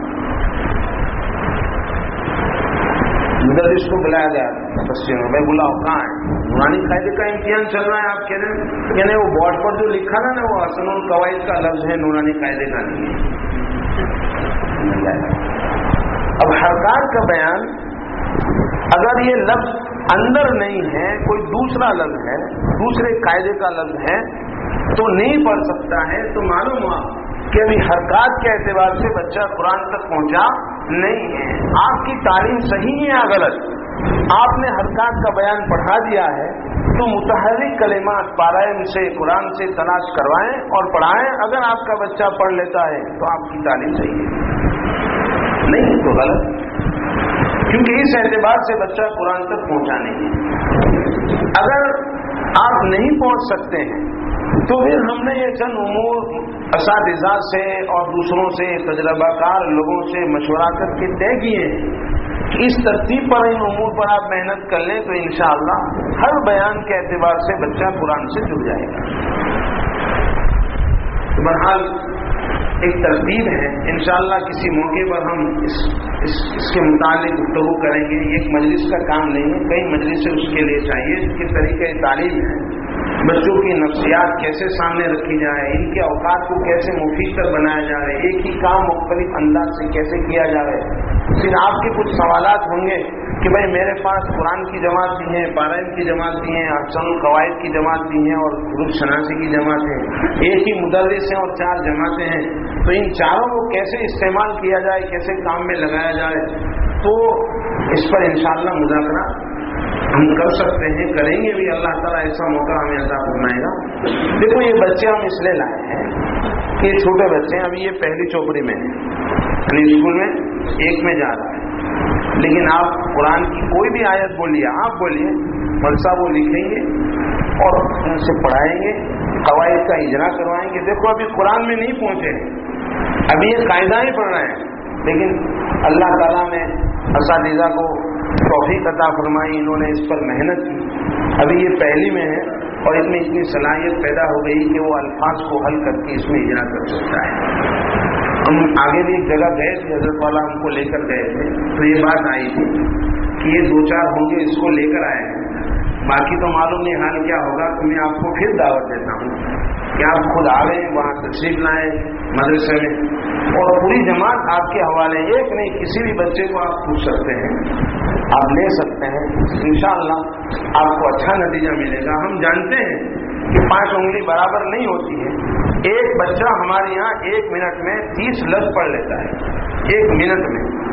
مدرس کو بلایا گیا۔ بچے میں بلاؤ کہاں ہے؟ نورانی قاعدے کا امتحان چل رہا ہے آپ کہہ رہے ہیں یعنی وہ بورڈ پر جو لکھا نا نا، وہ حسن القواعد کا لفظ ہے نورانی قاعدے کا۔ نہیں ہے اب حرکات کا بیان، اگر یہ لفظ اندر نہیں ہے، کوئی دوسرا لفظ ہے، دوسرے قاعدے کا لفظ ہے، تو نہیں پڑھ سکتا ہے۔ تو معلوم ہوا کہ ابھی حرکات کے اعتبار سے بچہ قرآن تک پہنچا۔ نہیں ہے۔ آپ کی تعلیم صحیح ہے یا غلط؟ آپ نے حرکات کا بیان پڑھا دیا ہے۔ تو متحرک کلمات پارائن سے، قرآن سے تلاش کروائیں اور پڑھائیں۔ اگر آپ کا بچہ پڑھ لیتا ہے تو آپ کی تعلیم صحیح ہے۔ نہیں تو غلط۔ کیونکہ اس اعتبار سے بچہ قرآن تک پہنچا نہیں ہے۔ اگر آپ نہیں پہنچ سکتے ہیں تو پھر ہم نے یہ چند امور اساتذہ سے اور دوسروں سے تجربہ کار لوگوں سے مشورہ کر کے طے کیے اس ترتیب پر ان امور پر آپ محنت کر لیں تو انشاءاللہ ہر بیان کے اعتبار سے بچہ قرآن سے جڑ جائے گا۔ بہرحال ایک ترتیب ہے۔ انشاءاللہ کسی موقع پر ہم اس اس, اس کے متعلق گفتگو کریں گے۔ ایک مجلس کا کام نہیں ہے۔ کئی مجلس اس کے لیے چاہیے اس کے طریقہ تعلیم ہے۔ بچوں کی نفسیات کیسے سامنے رکھی جائے ان کے اوقات کو کیسے مفید تک بنایا جا رہا ہے، ایک ہی کام مختلف انداز سے کیسے کیا جا رہا ہے؟ پھر آپ کے کچھ سوالات ہوں گے کہ بھائی میرے پاس قرآن کی جماعت بھی ہیں پارائن کی جماعت بھی ہیں افسن القواعد کی جماعت بھی ہیں اور گروپ شناسی کی جماعت ہے ایک ہی مدرس ہیں اور چار جماعتیں ہیں۔ تو ان چاروں کو کیسے استعمال کیا جائے، کیسے کام میں لگایا جائے؟ تو اس پر انشاءاللہ مذاکرہ ہم کر سکتے ہیں، کریں گے بھی۔ اللہ تعالیٰ ایسا موقع ہمیں عطا فرمائے گا۔ دیکھو، یہ بچے ہم اس لیے لائے ہیں کہ یہ چھوٹے بچے ہیں۔ ابھی یہ پہلی چوپڑی میں ہیں یعنی اسکول میں ایک میں جا رہا ہے۔ لیکن آپ قرآن کی کوئی بھی آیت بولیے، آپ بولیے ملسا وہ لکھیں گے اور ان سے پڑھائیں گے، قواعد کا اجرا کروائیں گے۔ دیکھو، ابھی قرآن میں نہیں پہنچے ہیں۔ ابھی یہ قاعدہ ہی پڑھ رہے ہیں۔ لیکن اللہ تعالیٰ نے اساتذہ کو توفیق عطا فرمائی، انہوں نے اس پر محنت کی۔ ابھی یہ پہلی میں ہے اور اس میں اتنی صلاحیت پیدا ہو گئی کہ وہ الفاظ کو حل کر کے اس میں اجرا کر سکتا ہے۔ ہم آگے بھی ایک جگہ گئے تھے، حضرت والا ہم کو لے کر گئے تھے۔ تو یہ بات آئی تھی کہ یہ دو چار ہوں گے، اس کو لے کر آئے ہیں۔ باقی تو معلوم نہیں حال کیا ہوگا، تو میں آپ کو پھر دعوت دیتا ہوں کہ آپ خود آ گئے، وہاں تشریف لائیں مدرسے میں۔ اور پوری جماعت آپ کے حوالے، ایک نہیں، کسی بھی بچے کو آپ پوچھ سکتے ہیں۔ آپ لے سکتے ہیں۔ انشاءاللہ آپ کو اچھا نتیجہ ملے گا۔ ہم جانتے ہیں کہ پانچ انگلی برابر نہیں ہوتی ہے۔ ایک بچہ ہمارے یہاں ایک منٹ میں تیس لفظ پڑھ لیتا ہے۔ ایک منٹ میں۔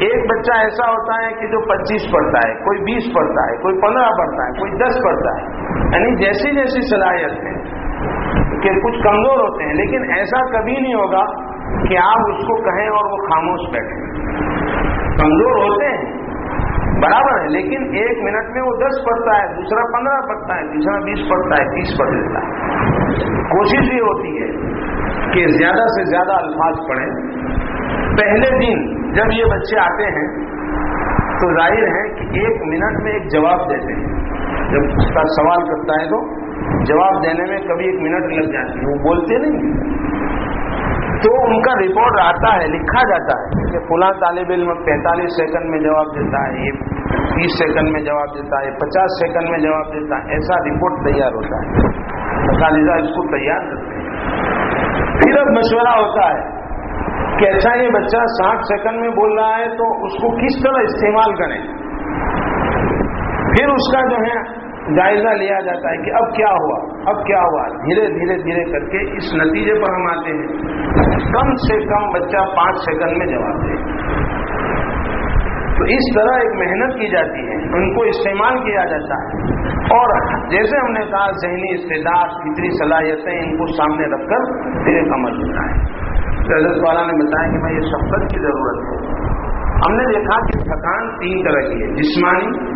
ایک بچہ ایسا ہوتا ہے کہ جو پچیس پڑھتا ہے، کوئی بیس پڑھتا ہے، کوئی پندرہ پڑھتا ہے، کوئی دس پڑھتا ہے۔ یعنی جیسی جیسی صلاحیت ہے۔ کہ کچھ کمزور ہوتے ہیں، لیکن ایسا کبھی نہیں ہوگا کہ آپ اس کو کہیں اور وہ خاموش بیٹھے۔ کمزور ہوتے ہیں برابر ہے، لیکن ایک منٹ میں وہ دس پڑھتا ہے، دوسرا پندرہ پڑھتا ہے، تیسرا بیس پڑھتا ہے، تیس پڑھ لیتا ہے۔ کوشش یہ ہوتی ہے کہ زیادہ سے زیادہ الفاظ پڑھیں۔ پہلے دن جب یہ بچے آتے ہیں، تو ظاہر ہے کہ ایک منٹ میں ایک جواب دیتے ہیں۔ جب اس کا سوال کرتا ہے تو جواب دینے میں کبھی ایک منٹ لگ جاتی ہے، وہ بولتے نہیں۔ تو ان کا رپورٹ آتا ہے، لکھا جاتا ہے کہ فلاں طالب علم پینتالیس سیکنڈ میں جواب دیتا ہے، یہ تیس سیکنڈ میں جواب دیتا ہے پچاس سیکنڈ میں جواب دیتا ہے، ایسا رپورٹ تیار ہوتا ہے۔ اساتذہ اس کو تیار کرتے ہیں۔ پھر اب مشورہ ہوتا ہے کہ اچھا یہ بچہ ساٹھ سیکنڈ میں بول رہا ہے، تو اس کو کس طرح استعمال کریں؟ پھر اس کا جو ہے جائزہ لیا جاتا ہے کہ اب کیا ہوا؟ اب کیا ہوا؟ دھیرے دھیرے دھیرے کر کے اس نتیجے پر ہم آتے ہیں۔ کم سے کم بچہ پانچ سیکنڈ میں جواب دے۔ تو اس طرح ایک محنت کی جاتی ہے، ان کو استعمال کیا جاتا ہے۔ اور جیسے ہم نے کہا، ذہنی استعداد، فطری صلاحیتیں ان کو سامنے رکھ کر پھر ایک عمل ہوتا ہے۔ حضرت والا نے بتایا کہ میں یہ شفقت کی ضرورت ہے۔ ہم نے دیکھا کہ تھکان تین طرح کی ہے، جسمانی،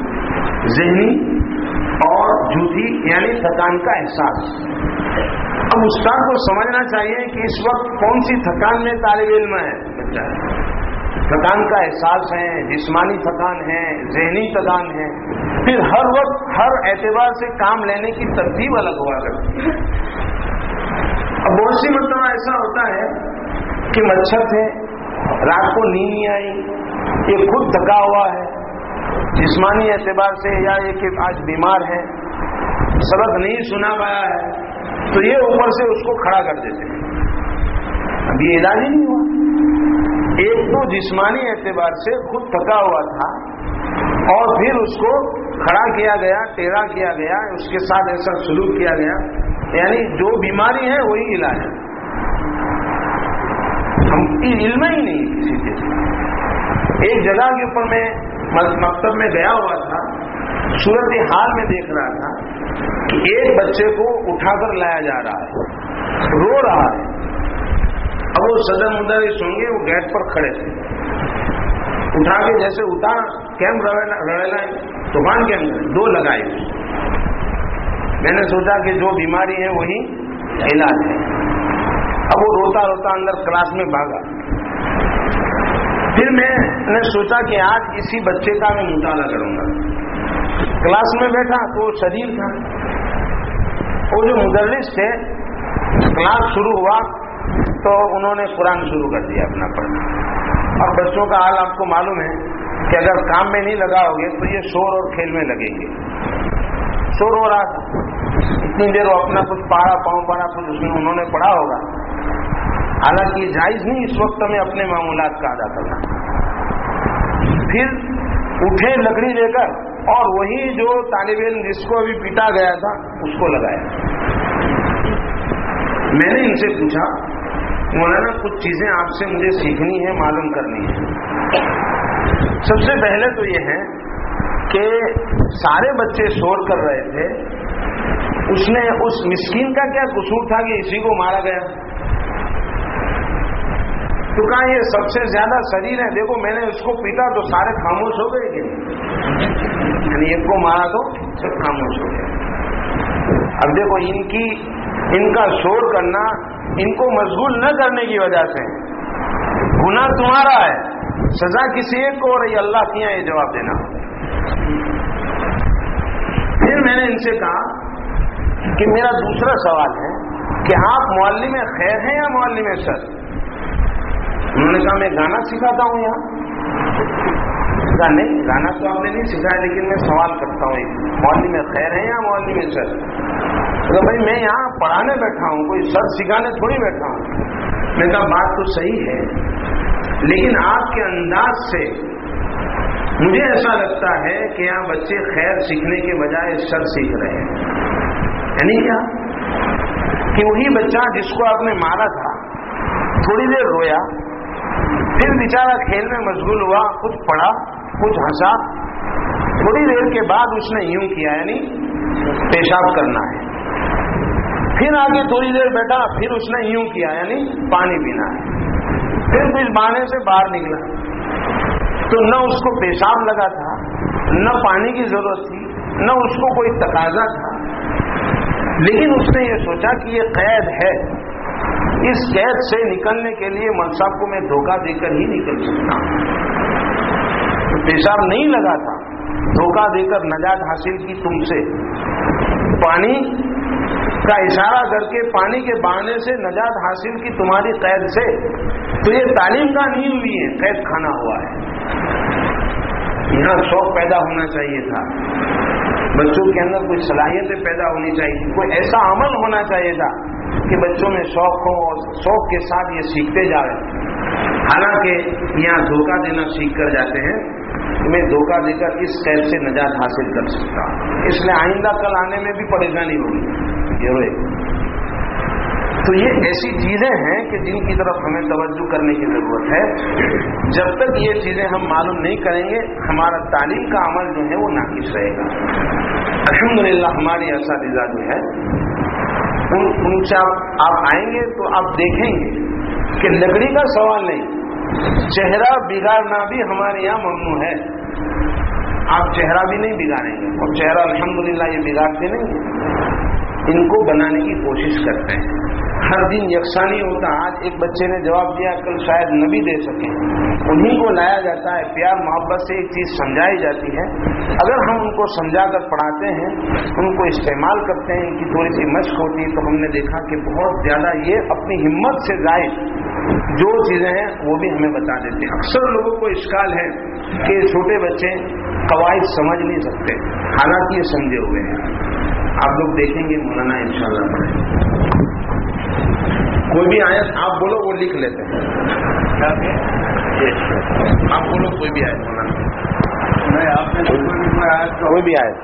ذہنی اور جھوٹی یعنی تھکان کا احساس۔ اب استاد کو سمجھنا چاہیے کہ اس وقت کون سی تھکان میں طالب علم ہے؟ تھکان کا احساس ہے، جسمانی تھکان ہے، ذہنی تھکان ہے۔ پھر ہر وقت، ہر اعتبار سے کام لینے کی ترتیب الگ ہوا کرتی ہے۔ اب بہت سی مرتبہ ایسا ہوتا ہے کہ مچھر تھے، رات کو نیند نہیں آئی، یہ خود تھکا ہوا ہے۔ جسمانی اعتبار سے یا یہ کہ آج بیمار ہے، سبق نہیں سنا پایا ہے، تو یہ اوپر سے اس کو کھڑا کر دیتے ہیں۔ اب یہ علاج ہی نہیں ہوا۔ ایک تو جسمانی اعتبار سے خود تھکا ہوا تھا اور پھر اس کو کھڑا کیا گیا، ٹیڑھا کیا گیا، اس کے ساتھ ایسا سلوک کیا گیا۔ یعنی جو بیماری ہے وہی علاج ہے۔ ہم علم ہی نہیں کسی چیز ایک جگہ کے اوپر میں مکتب میں گیا ہوا تھا صورت حال میں دیکھ رہا تھا کہ ایک بچے کو اٹھا کر لایا جا رہا ہے، رو رہا ہے۔ اب وہ صدر مدر سن گے وہ گیٹ پر کھڑے تھے۔ اٹھا کے جیسے اتار کیم رڑیلا طوفان کے اندر دو لگائے۔ میں نے سوچا کہ جو بیماری ہے وہی علاج ہے۔ اب وہ روتا روتا اندر کلاس میں بھاگا۔ پھر میں نے سوچا کہ آج اسی بچے کا میں مطالعہ کروں گا۔ کلاس میں بیٹھا تو وہ شریر تھا۔ وہ جو مدرس تھے، کلاس شروع ہوا تو انہوں نے قرآن شروع کر دیا اپنا پڑھنا۔ اور بچوں کا حال آپ کو معلوم ہے کہ اگر کام میں نہیں لگا ہوگے تو یہ شور اور کھیل میں لگیں گے۔ شور ہو رہا تھا۔ اتنی دیر وہ اپنا کچھ پڑھا پاؤں پڑھا کچھ اس میں انہوں نے پڑھا ہوگا۔ حالانکہ یہ جائز نہیں اس وقت میں اپنے معمولات کا ادا کرنا۔ پھر اٹھے لکڑی لے کر اور وہی جو طالب علم جس کو ابھی پیٹا گیا تھا، اس کو لگایا۔ میں نے ان سے پوچھا، مولانا، کچھ چیزیں آپ سے مجھے سیکھنی ہے معلوم کرنی ہے سب سے پہلے تو یہ ہے کہ سارے بچے شور کر رہے تھے۔ اس نے، اس مسکین کا کیا قصور تھا کہ اسی کو مارا گیا؟ تو یہ سب سے زیادہ شریر ہے۔ دیکھو، میں نے اس کو پیٹا تو سارے خاموش ہو گئے۔ کہ یعنی ایک کو مارا تو سب خاموش ہو گئے۔ اب دیکھو، ان کی، ان کا شور کرنا، ان کو مشغول نہ کرنے کی وجہ سے گنا تمہارا ہے۔ سزا کسی ایک کو ہو رہی اللہ کیا یہ جواب دینا۔ پھر میں نے ان سے کہا کہ میرا دوسرا سوال ہے کہ آپ معلم خیر ہیں یا معلم سر انہوں نے کہا، میں گانا سکھاتا ہوں یہاں. کہا، نہیں، گانا تو آپ نے نہیں سکھایا، لیکن میں سوال کرتا ہوں معلم خیر ہیں یا معلم سر تو بھائی، میں یہاں پڑھانے بیٹھا ہوں، کوئی سر سکھانے تھوڑی بیٹھا ہوں. میں کہا، بات تو صحیح ہے، لیکن آپ کے انداز سے مجھے ایسا لگتا ہے کہ یہاں بچے خیر سیکھنے کے بجائے شر سیکھ رہے ہیں۔ یعنی کیا؟ کہ وہی بچہ جس کو آپ نے مارا تھا، تھوڑی دیر رویا پھر بیچارہ کھیل میں مشغول ہوا، کچھ پڑھا، کچھ ہنسا۔ تھوڑی دیر کے بعد اس نے یوں کیا یعنی پیشاب کرنا ہے۔ پھر آگے تھوڑی دیر بیٹھا، پھر اس نے یوں کیا یعنی پانی پینا ہے۔ پھر کچھ بانے سے باہر نکلا۔ تو نہ اس کو پیشاب لگا تھا، نہ پانی کی ضرورت تھی، نہ اس کو کوئی تقاضا تھا۔ لیکن اس نے یہ سوچا کہ یہ قید ہے۔ اس قید سے نکلنے کے لیے منصب کو میں دھوکہ دے کر ہی نکل سکتا ہوں۔ پیشاب نہیں لگا تھا۔ دھوکہ دے کر نجات حاصل کی تم سے۔ پانی کا اشارہ کر کے پانی کے بہانے سے نجات حاصل کی تمہاری قید سے۔ تو یہ تعلیم کا نہیں ہوئی ہے؟ قید کھانا ہوا ہے۔ یہاں شوق پیدا ہونا چاہیے تھا۔ بچوں کے اندر کوئی صلاحیتیں پیدا ہونی چاہیے۔ کوئی ایسا عمل ہونا چاہیے تھا۔ کہ بچوں میں شوق ہو اور شوق کے ساتھ یہ سیکھتے جا رہے حالانکہ یہاں دھوکہ دینا سیکھ کر جاتے ہیں، میں دھوکہ دے کر اس قید سے نجات حاصل کر سکتا ہوں۔ اس لیے آئندہ کل آنے میں بھی پریشانی ہوگی۔ یہ تو یہ ایسی چیزیں ہیں کہ جن کی طرف ہمیں توجہ کرنے کی ضرورت ہے۔ جب تک یہ چیزیں ہم معلوم نہیں کریں گے، ہمارا تعلیم کا عمل جو ہے وہ ناقص رہے گا۔ الحمد للہ ہماری اساتذہ جو ہے ان ان سے آپ آپ آئیں گے تو آپ دیکھیں گے کہ لکڑی کا سوال نہیں، چہرہ بگاڑنا بھی ہمارے یہاں ممنوع ہے۔ آپ چہرہ بھی نہیں بگاڑیں گے، اور چہرہ الحمدللہ یہ بگاڑتے نہیں ان کو بنانے کی کوشش کرتے ہیں۔ ہر دن یکساں نہیں ہوتا آج ایک بچے نے جواب دیا کل شاید نہ بھی دے سکیں انہیں کو لایا جاتا ہے۔ پیار، محبت سے ایک چیز سمجھائی جاتی ہے۔ اگر ہم ان کو سمجھا کر پڑھاتے ہیں، ان کو استعمال کرتے ہیں ان کی تھوڑی سی مشق ہوتی ہے تو ہم نے دیکھا کہ بہت زیادہ یہ اپنی ہمت سے ظاہر جو چیزیں ہیں، وہ بھی ہمیں بتا دیتے ہیں۔ اکثر لوگوں کو اشکال ہے کہ چھوٹے بچے قواعد سمجھ نہیں سکتے۔ حالانکہ یہ سمجھے ہوئے ہیں۔ آپ لوگ دیکھیں گے، مولانا ان شاء اللہ پڑھیں کوئی بھی آیت آپ بولو وہ لکھ لیتے ہیں۔ آپ بولو کوئی بھی آیت آپ نے کوئی بھی آیت